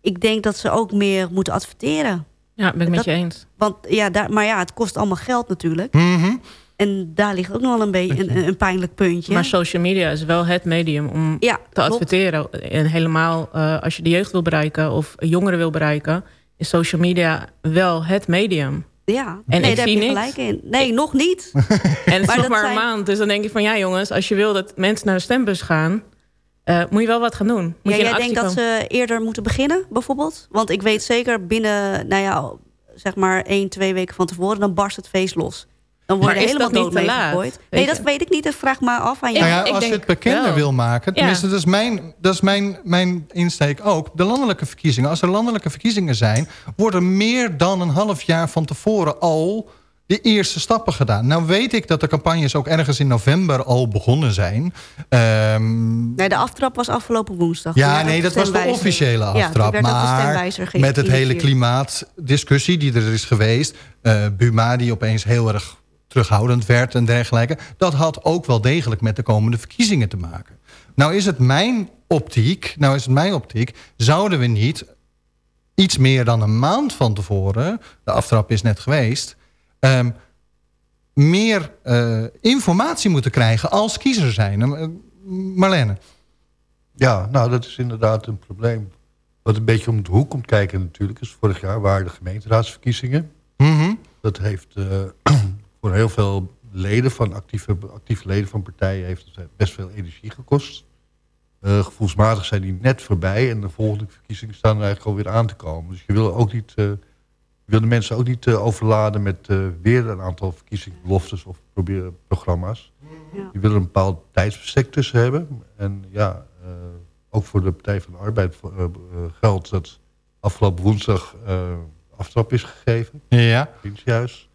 [SPEAKER 14] ik denk dat ze ook meer moeten adverteren.
[SPEAKER 9] Ja, ben ik met je eens.
[SPEAKER 14] Want, ja, daar, maar ja, het kost allemaal geld natuurlijk.
[SPEAKER 5] Mm -hmm.
[SPEAKER 14] En daar ligt ook nog wel een beetje een, een, pijnlijk puntje.
[SPEAKER 9] Maar social media is wel het medium om
[SPEAKER 14] ja,
[SPEAKER 9] te adverteren. En helemaal uh, als je de jeugd wil bereiken of jongeren wil bereiken... is social media wel het medium.
[SPEAKER 14] Ja,
[SPEAKER 9] en
[SPEAKER 14] nee,
[SPEAKER 9] ik
[SPEAKER 14] daar
[SPEAKER 9] zie
[SPEAKER 14] heb je
[SPEAKER 9] niks.
[SPEAKER 14] gelijk in. Nee, nog niet. [laughs]
[SPEAKER 9] en het is
[SPEAKER 14] Maar
[SPEAKER 9] nog maar een
[SPEAKER 14] zijn-
[SPEAKER 9] maand. Dus dan denk ik van ja jongens, als je wil dat mensen naar de stembus gaan... eh, moet je wel wat gaan doen. Moet
[SPEAKER 14] Ja,
[SPEAKER 9] je
[SPEAKER 14] jij denkt dat ze eerder moeten beginnen, bijvoorbeeld? Want ik weet zeker binnen, nou ja, zeg maar één, twee weken van tevoren... dan barst het feest los. Dan
[SPEAKER 9] Maar
[SPEAKER 14] worden
[SPEAKER 9] is
[SPEAKER 14] helemaal
[SPEAKER 9] dat
[SPEAKER 14] dood
[SPEAKER 9] niet te laat?
[SPEAKER 14] meegegooid.
[SPEAKER 9] Weet
[SPEAKER 14] Nee, dat weet ik niet. Dat vraag maar af aan jou.
[SPEAKER 5] Nou ja, als je het bekender wil maken... tenminste, dat is, mijn, dat is mijn, mijn insteek ook. De landelijke verkiezingen. Als er landelijke verkiezingen zijn... worden meer dan een half jaar van tevoren al de eerste stappen gedaan. Nou weet ik dat de campagnes ook ergens in november al begonnen zijn. Ehm,
[SPEAKER 14] Nee, de aftrap was afgelopen woensdag.
[SPEAKER 5] ja, nee, dat was de officiële
[SPEAKER 14] Ja,
[SPEAKER 5] aftrap.
[SPEAKER 14] de
[SPEAKER 5] maar met het hele klimaatdiscussie die er is geweest... eh, Buma die opeens heel erg terughoudend werd en dergelijke... dat had ook wel degelijk met de komende verkiezingen te maken. Nou is het mijn optiek, nou is het mijn optiek... zouden we niet iets meer dan een maand van tevoren... de aftrap is net geweest... ehm, meer eh, informatie moeten krijgen als kiezer zijn. Eh, Marlene.
[SPEAKER 15] Ja, nou dat is inderdaad een probleem. Wat een beetje om de hoek komt kijken natuurlijk... is vorig jaar waren de gemeenteraadsverkiezingen.
[SPEAKER 5] Mhm.
[SPEAKER 15] Dat heeft eh, [clears throat] voor heel veel leden van actieve, actieve leden van partijen... heeft het best veel energie gekost. Gevoelsmatig zijn die net voorbij... en de volgende verkiezingen staan er eigenlijk alweer aan te komen. Dus je wil ook niet... wil de mensen ook niet eh, overladen met eh, weer een aantal verkiezingsbeloftes of proberen programma's. Je wil er een bepaald tijdsbestek tussen hebben. En ja, eh, ook voor de Partij van de Arbeid geldt dat afgelopen woensdag eh, aftrap is gegeven.
[SPEAKER 5] Ja.
[SPEAKER 15] Provinciehuis.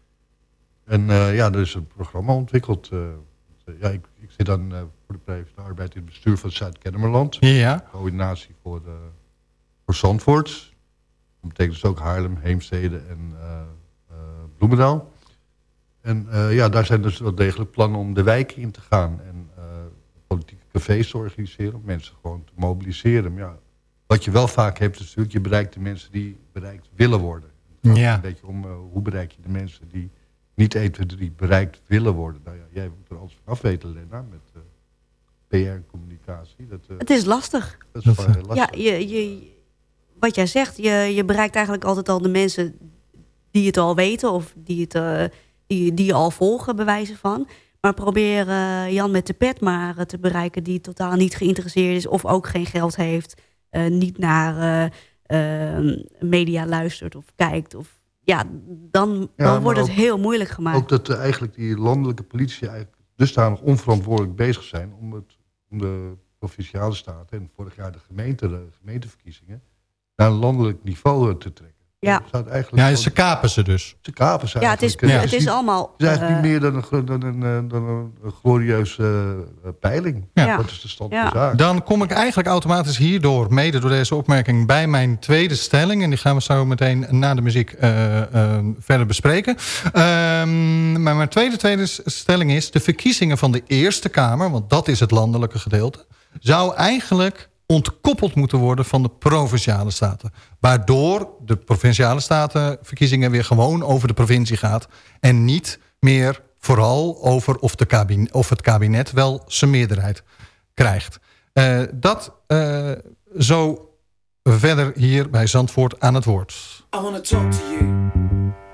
[SPEAKER 15] En eh, ja, er is een programma ontwikkeld. eh, ja, ik, ik zit dan eh, voor de Partij van de Arbeid in het bestuur van Zuid-Kennemerland.
[SPEAKER 5] Ja.
[SPEAKER 15] Coördinatie voor, eh voor Zandvoort. Dat betekent dus ook Haarlem, Heemstede en eh, eh, Bloemendaal. En eh, ja, daar zijn dus wel degelijk plannen om de wijken in te gaan. En eh, politieke cafés te organiseren. Om mensen gewoon te mobiliseren. Maar ja, wat je wel vaak hebt is natuurlijk... je bereikt de mensen die bereikt willen worden. Het
[SPEAKER 5] Ja.
[SPEAKER 15] Een beetje om eh, hoe bereik je de mensen die niet 1, 2, 3 bereikt willen worden. Nou ja, jij moet er alles vanaf weten, Lena. Met eh, PR en communicatie. Dat, eh,
[SPEAKER 14] Het is lastig.
[SPEAKER 15] dat is gewoon heel lastig.
[SPEAKER 14] Ja, je, je, wat jij zegt, je, je bereikt eigenlijk altijd al de mensen die het al weten... of die, het, eh, die, die je al volgen, bewijzen van. Maar probeer eh, Jan met de pet maar eh, te bereiken... die totaal niet geïnteresseerd is of ook geen geld heeft... niet naar eh, eh, media luistert of kijkt. Of, ja, dan, dan wordt het
[SPEAKER 15] ook-
[SPEAKER 14] heel moeilijk gemaakt.
[SPEAKER 15] Ook dat eigenlijk die landelijke politie eigenlijk dusdanig onverantwoordelijk bezig zijn om, het, om de provinciale staten en vorig jaar de, gemeente, de gemeenteverkiezingen naar een landelijk niveau te trekken.
[SPEAKER 14] Ja.
[SPEAKER 15] Zou eigenlijk
[SPEAKER 5] Ja, ze kapen ze dus.
[SPEAKER 15] Ze kapen ze
[SPEAKER 14] Ja, het is- het is
[SPEAKER 15] niet-
[SPEAKER 14] allemaal,
[SPEAKER 15] Het is eigenlijk
[SPEAKER 14] eh,
[SPEAKER 15] niet meer dan een, dan een, eh, dan een, een glorieuze eh, peiling.
[SPEAKER 5] Ja.
[SPEAKER 15] Dat is de stand van de zaak.
[SPEAKER 5] Dan kom ik eigenlijk automatisch hierdoor, mede door deze opmerking, bij mijn tweede stelling. En die gaan we zo meteen na de muziek verder bespreken. Ehm, maar mijn tweede, tweede stelling is, de verkiezingen van de Eerste Kamer, want dat is het landelijke gedeelte, zou eigenlijk
[SPEAKER 18] ontkoppeld moeten worden van de provinciale staten. Waardoor de provinciale statenverkiezingen weer gewoon over de provincie gaat. En niet meer vooral over of, de kabinet, of het kabinet wel zijn meerderheid krijgt. Uh, dat uh, zo verder hier bij Zandvoort aan het woord.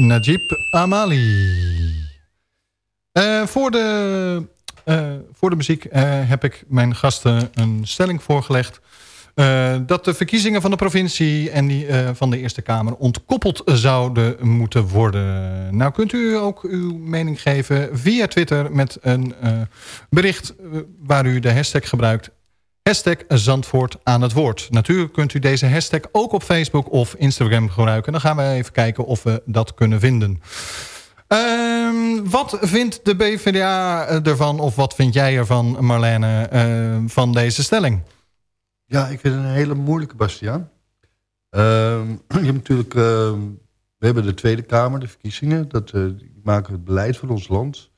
[SPEAKER 5] Najib Amali. Eh, voor, de, eh, voor de muziek eh, heb ik mijn gasten een stelling voorgelegd. dat de verkiezingen van de provincie en die van de Eerste Kamer ontkoppeld zouden moeten worden. Nou kunt u ook uw mening geven via Twitter met een bericht waar u de hashtag gebruikt. Hashtag Zandvoort aan het woord. Natuurlijk kunt u deze hashtag ook op Facebook of Instagram gebruiken. Dan gaan we even kijken of we dat kunnen vinden. Ehm, wat vindt de BVDA ervan, of wat vind jij ervan, Marlene, eh, van deze stelling?
[SPEAKER 15] Ja, ik vind het een hele moeilijke, Bastiaan. Ehm, [clears throat] je hebt natuurlijk, ehm, we hebben de Tweede Kamer, de verkiezingen. Dat, eh, die maken het beleid van ons land.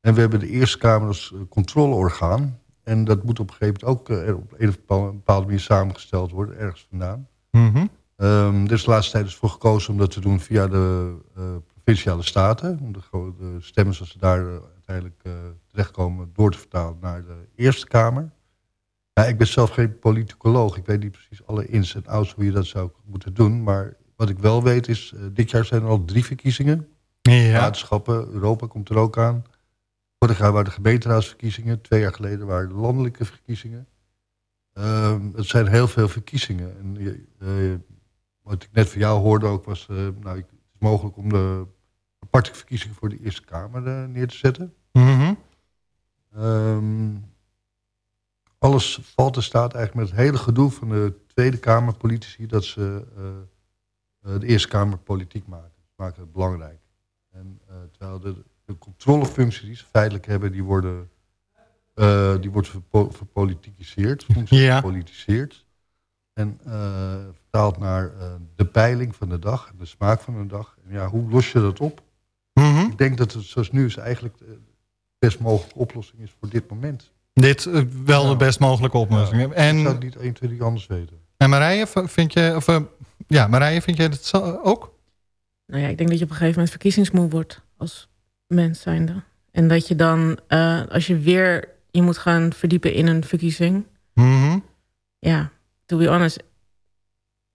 [SPEAKER 15] En we hebben de Eerste Kamer als eh, controleorgaan. En dat moet op een gegeven moment ook eh, op een bepaalde manier samengesteld worden, ergens vandaan. Ehm, er is de laatste tijd dus voor gekozen om dat te doen via de eh, provinciale staten. Om de, stemmen zoals ze daar eh, uiteindelijk terechtkomen door te vertalen naar de Eerste Kamer. Ja, ik ben zelf geen politicoloog. Ik weet niet precies alle ins en outs hoe je dat zou moeten doen. Maar wat ik wel weet is, dit jaar zijn er al drie verkiezingen.
[SPEAKER 5] Ja.
[SPEAKER 15] Waterschappen, Europa komt er ook aan. Vorig jaar waren de gemeenteraadsverkiezingen. Twee jaar geleden waren de landelijke verkiezingen. Ehm, het zijn heel veel verkiezingen. En, eh, wat ik net van jou hoorde ook was... eh, nou, het is mogelijk om de aparte verkiezingen voor de Eerste Kamer eh, neer te zetten.
[SPEAKER 5] Mhm.
[SPEAKER 15] Ehm, alles valt en staat eigenlijk met het hele gedoe van de Tweede Kamer politici... dat ze de Eerste Kamer politiek maken. Ze maken het belangrijk. En, terwijl de, de controlefuncties die ze feitelijk hebben... die worden, eh, die wordt verpo verpolitikiseerd. [laughs]
[SPEAKER 5] Ja.
[SPEAKER 15] En eh, vertaald naar eh, de peiling van de dag... en de smaak van de dag. En ja, hoe los je dat op?
[SPEAKER 5] Mhm.
[SPEAKER 15] Ik denk dat het zoals nu is eigenlijk de best mogelijke oplossing is voor dit moment.
[SPEAKER 5] Dit wel de best mogelijke oplossing.
[SPEAKER 15] Ja, ik
[SPEAKER 5] en,
[SPEAKER 15] zou het niet 1, 2, 3 anders weten.
[SPEAKER 5] en Marije, vind je, of, ja, Marije, vind jij dat zo- ook?
[SPEAKER 9] Nou ja, ik denk dat je op een gegeven moment verkiezingsmoe wordt als mens zijnde. En dat je dan, eh, als je weer je moet gaan verdiepen in een verkiezing.
[SPEAKER 5] Mhm.
[SPEAKER 9] Ja, to be honest,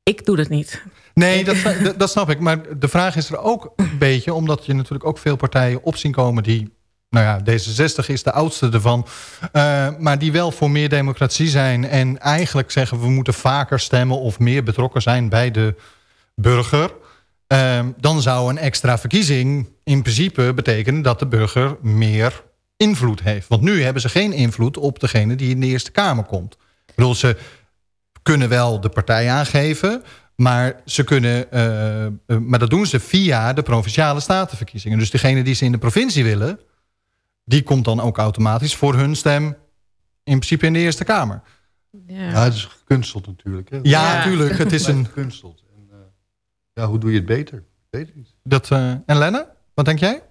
[SPEAKER 9] ik doe dat niet.
[SPEAKER 5] Nee, dat, [laughs] dat, snap ik. Maar de vraag is er ook een [clears throat] beetje... omdat je natuurlijk ook veel partijen op zien komen... die, nou ja, D66 is de oudste ervan... eh, maar die wel voor meer democratie zijn... en eigenlijk zeggen we moeten vaker stemmen... of meer betrokken zijn bij de burger... Eh, dan zou een extra verkiezing in principe betekenen... dat de burger meer invloed heeft. Want nu hebben ze geen invloed op degene die in de Eerste Kamer komt. Ik bedoel, ze kunnen wel de partij aangeven... Maar, ze kunnen, eh, eh, maar dat doen ze via de provinciale statenverkiezingen. Dus degene die ze in de provincie willen... die komt dan ook automatisch voor hun stem... in principe in de Eerste Kamer.
[SPEAKER 9] Ja,
[SPEAKER 15] Ja, het is gekunsteld natuurlijk. Hè?
[SPEAKER 5] Ja, natuurlijk, het is een-
[SPEAKER 15] gekunsteld. Ja, hoe doe je het beter? Weet niet.
[SPEAKER 5] Dat, eh, en Lenne, wat denk jij?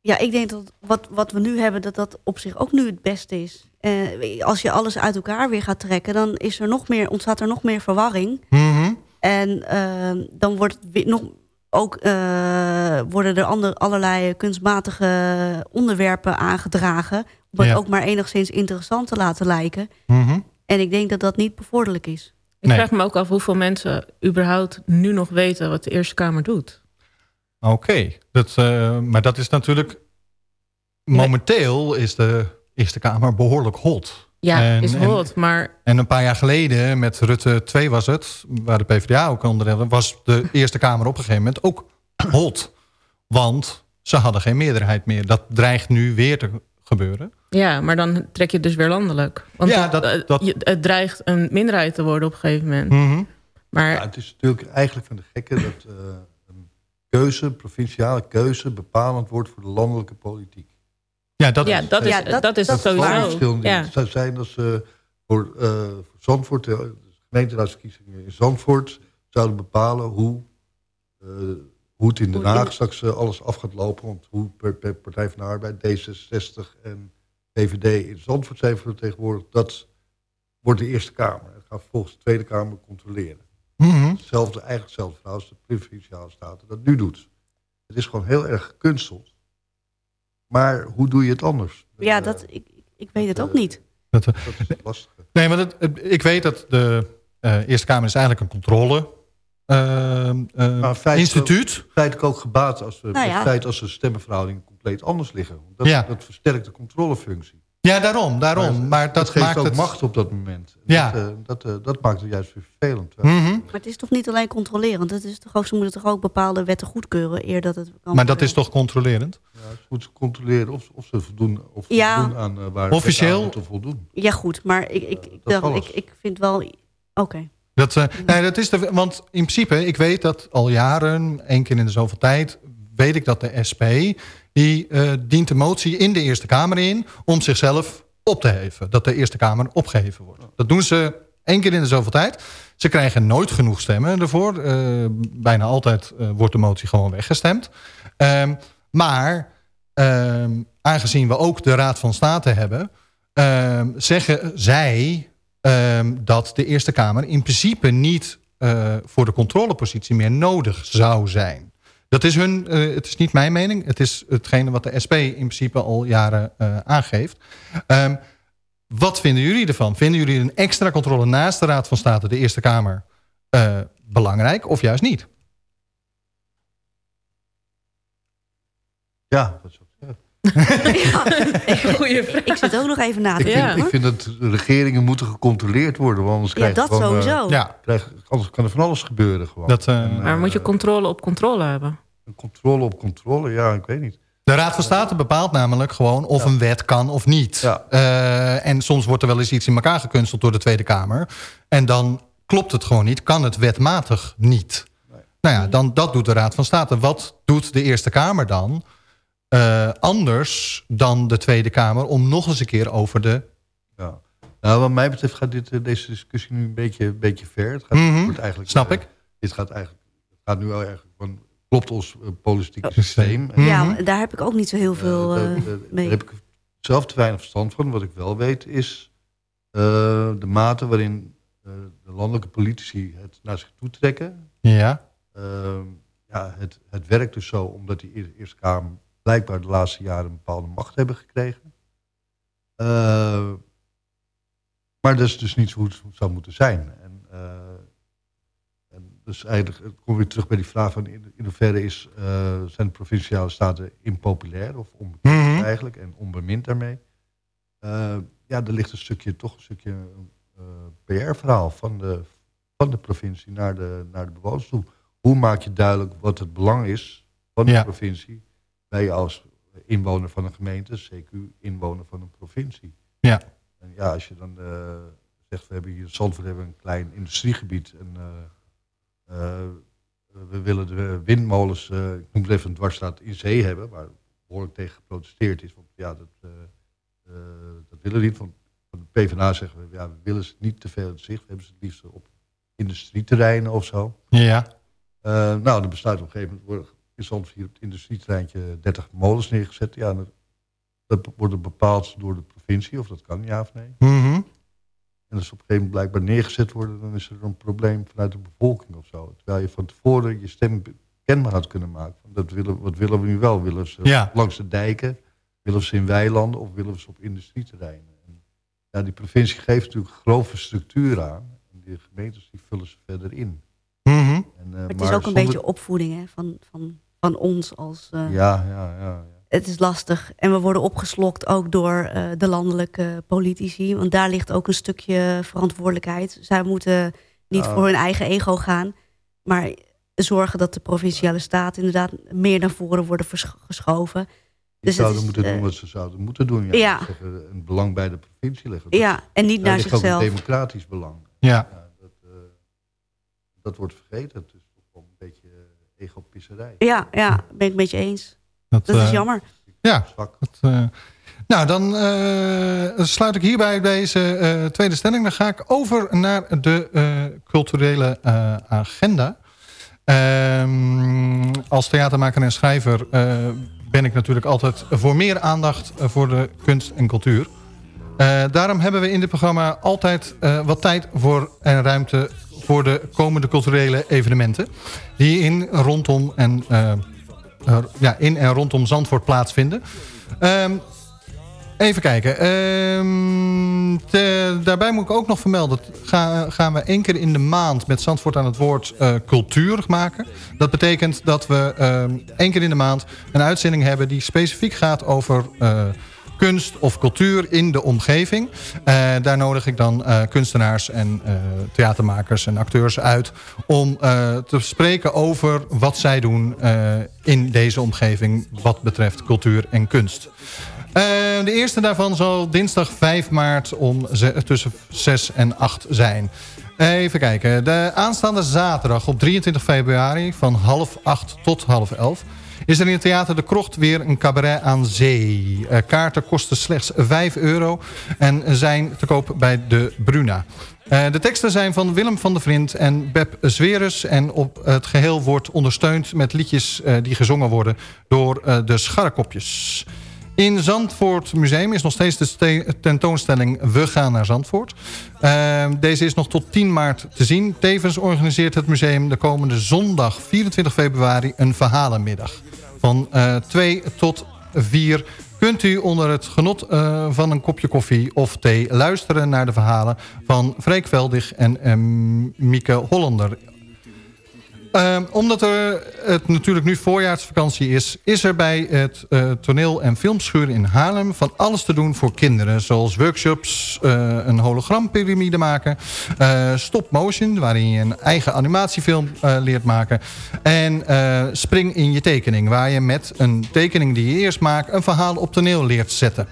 [SPEAKER 14] Ja, ik denk dat wat, wat we nu hebben, dat dat op zich ook nu het beste is. Eh, als je alles uit elkaar weer gaat trekken, dan is er nog meer, ontstaat er nog meer verwarring.
[SPEAKER 5] Mhm.
[SPEAKER 14] En eh, dan wordt het nog ook eh, worden er ander, allerlei kunstmatige onderwerpen aangedragen. Om het
[SPEAKER 9] Ja.
[SPEAKER 14] ook maar enigszins interessant te laten lijken.
[SPEAKER 5] Mhm.
[SPEAKER 14] En ik denk dat dat niet bevorderlijk is.
[SPEAKER 9] Ik vraag me ook af hoeveel mensen überhaupt nu nog weten wat de Eerste Kamer doet.
[SPEAKER 5] Oké, dat, eh, maar dat is natuurlijk... Momenteel is de Eerste Kamer behoorlijk hot.
[SPEAKER 9] Ja,
[SPEAKER 5] En-
[SPEAKER 9] is
[SPEAKER 5] en-
[SPEAKER 9] hot, maar
[SPEAKER 5] En een paar jaar geleden, met Rutte 2 was het... waar de PvdA ook onderdeel was de Eerste Kamer op een gegeven moment ook hot. Want ze hadden geen meerderheid meer. Dat dreigt nu weer te gebeuren.
[SPEAKER 9] Ja, maar dan trek je het dus weer landelijk. Want
[SPEAKER 5] Ja,
[SPEAKER 9] het,
[SPEAKER 5] dat-
[SPEAKER 9] eh,
[SPEAKER 5] dat-
[SPEAKER 9] je- het dreigt een minderheid te worden op een gegeven moment.
[SPEAKER 5] Mhm.
[SPEAKER 9] Maar
[SPEAKER 15] Ja, het is natuurlijk eigenlijk van de gekke dat eh, een keuze, provinciale keuze, bepalend wordt voor de landelijke politiek.
[SPEAKER 5] Ja, dat
[SPEAKER 9] Ja,
[SPEAKER 5] is,
[SPEAKER 9] dat is- Ja, dat- dat is het sowieso. Ja.
[SPEAKER 15] Het zou zijn dat ze voor, eh, voor Zandvoort, eh, de gemeenteraadsverkiezingen in Zandvoort, zouden bepalen hoe, eh, hoe het in Den Haag straks eh, alles af gaat lopen. Want hoe per, per Partij van de Arbeid, D66 en VVD in Zandvoort zijn vertegenwoordigd, dat wordt de Eerste Kamer. Dat gaat volgens de Tweede Kamer controleren.
[SPEAKER 5] Mhm.
[SPEAKER 15] Hetzelfde, eigenlijk hetzelfde verhaal als de provinciale staten dat nu doet. Het is gewoon heel erg gekunsteld. Maar hoe doe je het anders?
[SPEAKER 14] Ja, dat, ik, ik weet het ook niet.
[SPEAKER 5] Dat, eh,
[SPEAKER 15] Dat is het lastige.
[SPEAKER 5] Nee, maar het, het- ik weet dat de eh, Eerste Kamer is eigenlijk een controle
[SPEAKER 15] Maar feitelijk
[SPEAKER 5] instituut.
[SPEAKER 15] ook- Feitelijk ook gebaat als we,
[SPEAKER 14] Nou ja.
[SPEAKER 15] het feit als de stemmenverhoudingen compleet anders liggen. Dat,
[SPEAKER 5] Ja.
[SPEAKER 15] dat versterkt de controlefunctie.
[SPEAKER 5] Ja, daarom. daarom. Maar, dat,
[SPEAKER 15] dat geeft
[SPEAKER 5] maakt
[SPEAKER 15] ook
[SPEAKER 5] het...
[SPEAKER 15] macht op dat moment. En
[SPEAKER 5] Ja.
[SPEAKER 15] Dat, eh, dat, eh, dat maakt het juist weer vervelend. Terwijl-
[SPEAKER 5] Mhm.
[SPEAKER 14] Maar het is toch niet alleen controlerend? Het is toch ook, ze moeten toch ook bepaalde wetten goedkeuren eer dat het kan
[SPEAKER 5] Maar dat is toch controlerend?
[SPEAKER 15] Ja, ze moeten controleren of, of ze voldoen, of ze
[SPEAKER 14] Ja.
[SPEAKER 15] voldoen aan eh, waar
[SPEAKER 5] Officieel-
[SPEAKER 15] ze moeten voldoen.
[SPEAKER 14] Ja, goed, maar ik, ik, ik, dacht,
[SPEAKER 15] alles.
[SPEAKER 14] ik, ik vind wel... Oké.
[SPEAKER 5] Dat, eh, nee, dat is de, want in principe, ik weet dat al jaren, één keer in de zoveel tijd, weet ik dat de SP, die eh, dient de motie in de Eerste Kamer in om zichzelf op te heffen. Dat de Eerste Kamer opgeheven wordt. Dat doen ze één keer in de zoveel tijd. Ze krijgen nooit genoeg stemmen ervoor. Eh, bijna altijd wordt de motie gewoon weggestemd. Ehm, maar ehm, aangezien we ook de Raad van State hebben, ehm, zeggen zij ehm, dat de Eerste Kamer in principe niet eh, voor de controlepositie meer nodig zou zijn. Dat is hun, eh, het is niet mijn mening, het is hetgene wat de SP in principe al jaren eh, aangeeft. Ehm, wat vinden jullie ervan? Vinden jullie een extra controle naast de Raad van State, de Eerste Kamer, belangrijk of juist niet?
[SPEAKER 15] Ja,
[SPEAKER 9] vraag.
[SPEAKER 14] Ik zit ook nog even na te
[SPEAKER 15] Ik
[SPEAKER 14] denken.
[SPEAKER 15] vind, ik vind dat de regeringen moeten gecontroleerd worden. Want anders,
[SPEAKER 14] Ja,
[SPEAKER 15] krijg je
[SPEAKER 14] dat
[SPEAKER 15] gewoon, eh,
[SPEAKER 14] sowieso.
[SPEAKER 5] Ja.
[SPEAKER 15] krijg- anders kan er van alles gebeuren. Gewoon.
[SPEAKER 5] Dat, eh,
[SPEAKER 15] En,
[SPEAKER 9] Maar
[SPEAKER 15] eh,
[SPEAKER 9] moet je controle op controle hebben?
[SPEAKER 15] een controle op controle, ja, ik weet niet.
[SPEAKER 5] De Raad van State bepaalt namelijk gewoon of een wet kan of niet.
[SPEAKER 15] Ja.
[SPEAKER 5] Eh, en soms wordt er wel eens iets in elkaar gekunsteld door de Tweede Kamer. En dan klopt het gewoon niet, kan het wetmatig niet. Nou ja, dan, dat doet de Raad van State. Wat doet de Eerste Kamer dan? Eh, anders dan de Tweede Kamer om nog eens een keer over de...
[SPEAKER 15] Ja. Nou, wat mij betreft gaat dit, eh, deze discussie nu een beetje, een beetje ver. Het gaat,
[SPEAKER 5] Mhm.
[SPEAKER 15] wordt eigenlijk,
[SPEAKER 5] Snap
[SPEAKER 15] eh,
[SPEAKER 5] ik.
[SPEAKER 15] Dit gaat eigenlijk, het gaat nu wel eigenlijk van, klopt ons politieke systeem.
[SPEAKER 5] Mhm.
[SPEAKER 14] Ja, daar heb ik ook niet zo heel veel mee.
[SPEAKER 15] Daar heb ik zelf te weinig verstand van. Wat ik wel weet is eh, de mate waarin eh, de landelijke politici het naar zich toe trekken.
[SPEAKER 5] Ja.
[SPEAKER 15] Ehm, ja, het, het werkt dus zo omdat die Eer- Eerste Kamer blijkbaar de laatste jaren een bepaalde macht hebben gekregen. Eh, maar dat is dus niet zo hoe het zou moeten zijn. En, eh, en dus eigenlijk eh, kom je terug bij die vraag van in, in hoeverre is, zijn de provinciale staten impopulair of onbekend
[SPEAKER 5] Mhm.
[SPEAKER 15] eigenlijk en onbemind daarmee. Ja, er ligt een stukje, toch een stukje PR-verhaal van de, van de provincie naar de, naar de bewoners toe. Hoe maak je duidelijk wat het belang is van de
[SPEAKER 5] Ja.
[SPEAKER 15] provincie je als inwoner van een gemeente, CQ inwoner van een provincie.
[SPEAKER 5] Ja.
[SPEAKER 15] En ja, als je dan eh, zegt, we hebben hier in Zandvoort hebben een klein industriegebied en eh, eh, we willen de windmolens, ik noem het even een dwarsstraat in zee hebben, waar behoorlijk tegen geprotesteerd is. Want ja, dat, dat willen we niet. Van, van de PvdA zeggen we, ja, we willen ze niet te veel in het zicht. We hebben ze het liefst op industrieterreinen of zo.
[SPEAKER 5] Ja.
[SPEAKER 15] Nou, dan besluit op een gegeven moment worden in Zandvoort hier op het industrieterreintje 30 molens neergezet. Ja, dat, dat wordt bepaald door de provincie, of dat kan, ja of nee.
[SPEAKER 5] Mhm.
[SPEAKER 15] En als ze op een gegeven moment blijkbaar neergezet worden, dan is er een probleem vanuit de bevolking of zo. Terwijl je van tevoren je stem kenbaar had kunnen maken. Want Dat willen, wat willen we nu wel? Willen we ze
[SPEAKER 5] Ja.
[SPEAKER 15] langs de dijken? Willen we ze in weilanden of willen we ze op industrieterreinen? En, ja, die provincie geeft natuurlijk grove structuur aan. En die gemeentes die vullen ze verder in.
[SPEAKER 5] Mhm.
[SPEAKER 15] En, eh,
[SPEAKER 14] Maar het is
[SPEAKER 15] maar
[SPEAKER 14] ook een
[SPEAKER 15] zonder-
[SPEAKER 14] beetje opvoeding hè, van, van, van ons als... eh,
[SPEAKER 15] Ja, ja, ja. ja.
[SPEAKER 14] Het is lastig. En we worden opgeslokt ook door eh, de landelijke politici. Want daar ligt ook een stukje verantwoordelijkheid. Zij moeten niet
[SPEAKER 15] Ja.
[SPEAKER 14] voor hun eigen ego gaan. Maar zorgen dat de provinciale staten inderdaad meer naar voren worden geschoven.
[SPEAKER 15] Dus zouden is, moeten doen wat ze zouden moeten doen. Ja, ja. Zeggen, een belang bij de provincie leggen.
[SPEAKER 14] ja, en niet naar zichzelf.
[SPEAKER 15] een democratisch belang.
[SPEAKER 5] Ja.
[SPEAKER 15] dat, uh, dat, wordt vergeten. Het egopisserij.
[SPEAKER 14] Ja, ja, ben ik met je eens. Dat, dat is uh, jammer.
[SPEAKER 5] Ja, dat, uh, nou, dan uh, sluit ik hierbij deze uh, tweede stelling. Dan ga ik over naar de uh, culturele agenda. Ehm, als theatermaker en schrijver ben ik natuurlijk altijd voor meer aandacht voor de kunst en cultuur. daarom hebben we in dit programma altijd wat tijd voor en ruimte voor de komende culturele evenementen. Die in, rondom en, ja, in en rondom Zandvoort plaatsvinden. Um, Even kijken. Ehm, daarbij moet ik ook nog vermelden... Ga, gaan we één keer in de maand met Zandvoort aan het woord uh, cultuur maken. Dat betekent dat we um, één keer in de maand een uitzending hebben... die specifiek gaat over... Kunst of cultuur in de omgeving. Uh, daar nodig ik dan uh, kunstenaars en uh, theatermakers en acteurs uit... om te spreken over wat zij doen in deze omgeving... wat betreft cultuur en kunst. De eerste daarvan zal dinsdag 5 maart om tussen 6 en 8 zijn. Even kijken. De aanstaande zaterdag op 23 februari van half 8 tot half 11... is er in het Theater De Krocht weer een cabaret aan zee. Uh, kaarten kosten slechts 5 euro en zijn te koop bij de Bruna. Uh, de teksten zijn van Willem van der Vriend en Beb Zwerus. En op het geheel wordt ondersteund met liedjes uh, die gezongen worden door de Scharrekopjes. In Zandvoort Museum is nog steeds de tentoonstelling We gaan naar Zandvoort. Uh, deze is nog tot 10 maart te zien. Tevens organiseert het museum de komende zondag 24 februari een verhalenmiddag. Van uh, 2 tot 4 kunt u onder het genot uh, van een kopje koffie of thee luisteren naar de verhalen van Freek Veldig en uh, Mieke Hollander Uh, omdat er het natuurlijk nu voorjaarsvakantie is... is er bij het uh, toneel- en filmschuur in Haarlem... van alles te doen voor kinderen. Zoals workshops, uh, een hologrampyramide maken... stop motion, waarin je een eigen animatiefilm leert maken... en spring in je tekening... waar je met een tekening die je eerst maakt... een verhaal op toneel leert zetten.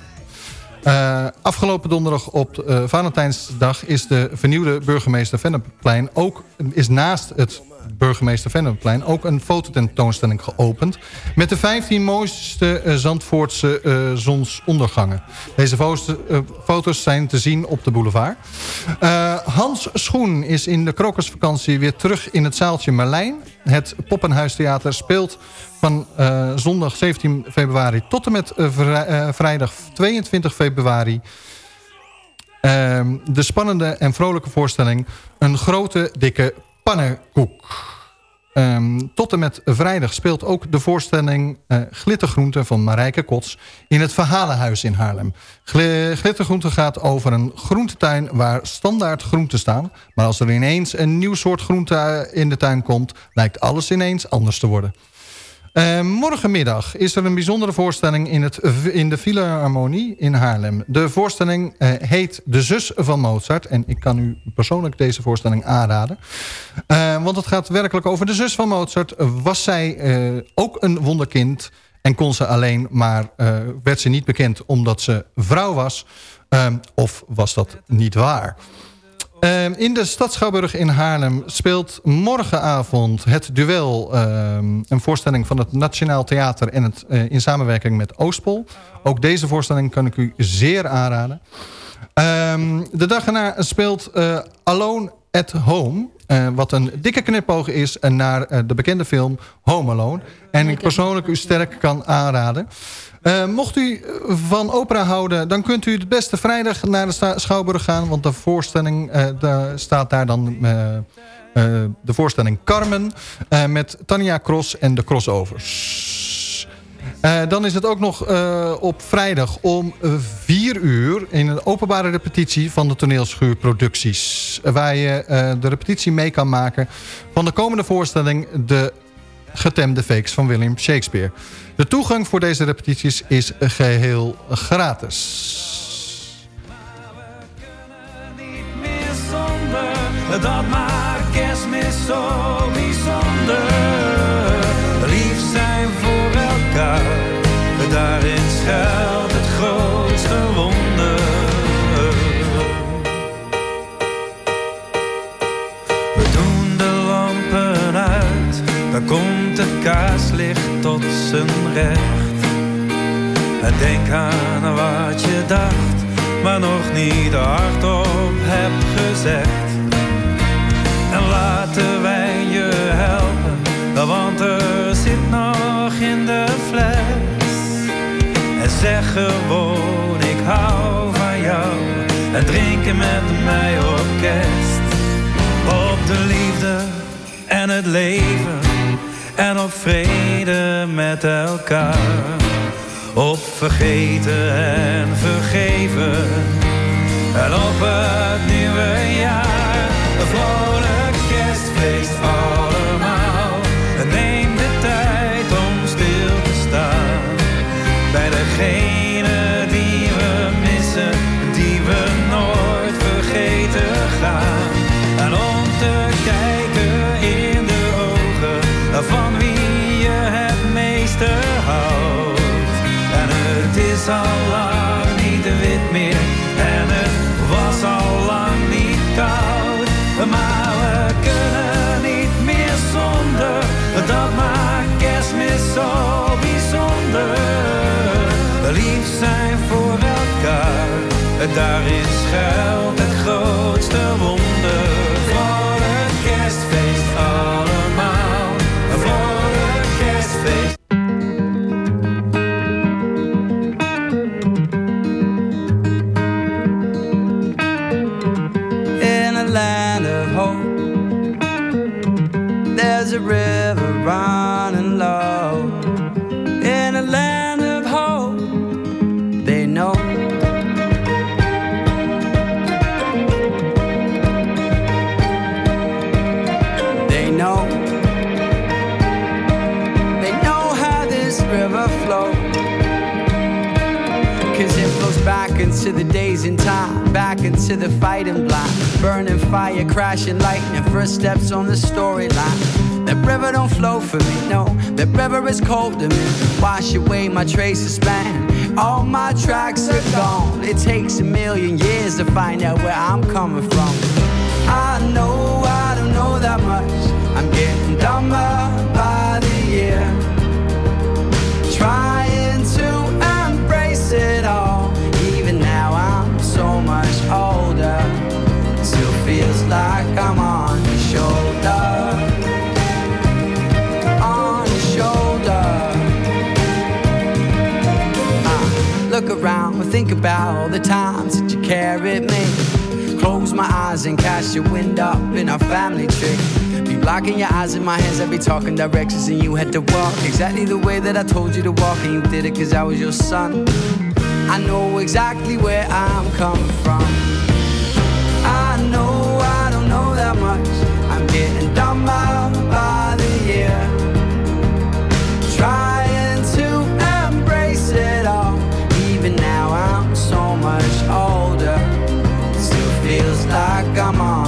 [SPEAKER 5] Uh, afgelopen donderdag op uh, Valentijnsdag is de vernieuwde burgemeester Venneplein ook is naast het burgemeester Vennemplein ook een fototentoonstelling geopend... met de 15 mooiste uh, Zandvoortse uh, zonsondergangen. Deze uh, foto's zijn te zien op de boulevard. Hans Schoen is in de krokusvakantie weer terug in het zaaltje Merlijn. Het Poppenhuistheater speelt van zondag 17 februari tot en met vrijdag 22 februari... Ehm, de spannende en vrolijke voorstelling... Een grote, dikke pannenkoek. Um, tot en met vrijdag speelt ook de voorstelling uh, Glittergroente van Marijke Kots in het Verhalenhuis in Haarlem. Gl Glittergroente gaat over een groentetuin waar standaard groenten staan. Maar als er ineens een nieuw soort groente in de tuin komt, lijkt alles ineens anders te worden. Uh, morgenmiddag is er een bijzondere voorstelling in, het, in de Philharmonie in Haarlem. De voorstelling uh, heet De Zus van Mozart. En ik kan u persoonlijk deze voorstelling aanraden. Uh, want het gaat werkelijk over de zus van Mozart. Was zij ook een wonderkind en kon ze alleen, maar werd ze niet bekend omdat ze vrouw was? of was dat niet waar? Uh, in de Stad Schouwburg in Haarlem speelt morgenavond het duel... Uh, een voorstelling van het Nationaal Theater en het, uh, in samenwerking met Oostpol. Ook deze voorstelling kan ik u zeer aanraden. Ehm, de dag erna speelt eh, Alone at Home... Uh, wat een dikke knipoog is naar de bekende film Home Alone. En ik persoonlijk u sterk kan aanraden. Uh, mocht u van opera houden, dan kunt u het beste vrijdag naar de Schouwburg gaan. Want de voorstelling de, staat daar dan uh, de voorstelling Carmen. met Tanja Cross en de Crossovers. dan is het ook nog op vrijdag om vier uur... in een openbare repetitie van de toneelschuurproducties. Waar je de repetitie mee kan maken van de komende voorstelling... De getemde fakes van William Shakespeare. De toegang voor deze repetities is geheel gratis. Maar we kunnen niet meer zonden.
[SPEAKER 19] Dat maakt kerstmis zo bijzonder.
[SPEAKER 20] Lief zijn voor elkaar, daarin schuilt het grootste wonder. We doen de lampen uit, dan komt recht. Denk aan wat je dacht, maar nog niet hardop hebt gezegd. En laten wij je helpen, want er zit nog in de fles. En zeg gewoon, ik hou van jou. En drinken met mij orkest. Op de liefde en het leven. En op vrede met elkaar. Op vergeten en vergeven. En op het nieuwe jaar. Zo bijzonder. Lief zijn voor elkaar. Daarin schuilt het grootste wonder. Voor het kerstfeest allemaal. Voor het kerstfeest.
[SPEAKER 17] in a land of hope. There's a river running into the fighting blind. Burning fire, crashing lightning, first steps on the storyline. That river don't flow for me, no. That river is cold to me. Wash away my traces span. All my tracks are gone. It takes a million years to find out where I'm coming from. I know I don't know that much. I'm getting dumber all the times that you carried me. Close my eyes and cast your wind up in our family tree. Be blocking your eyes in my hands, I'd be talking directions and you had to walk exactly the way that I told you to walk, and you did it cause I was your son. I know exactly where I'm coming from. come on.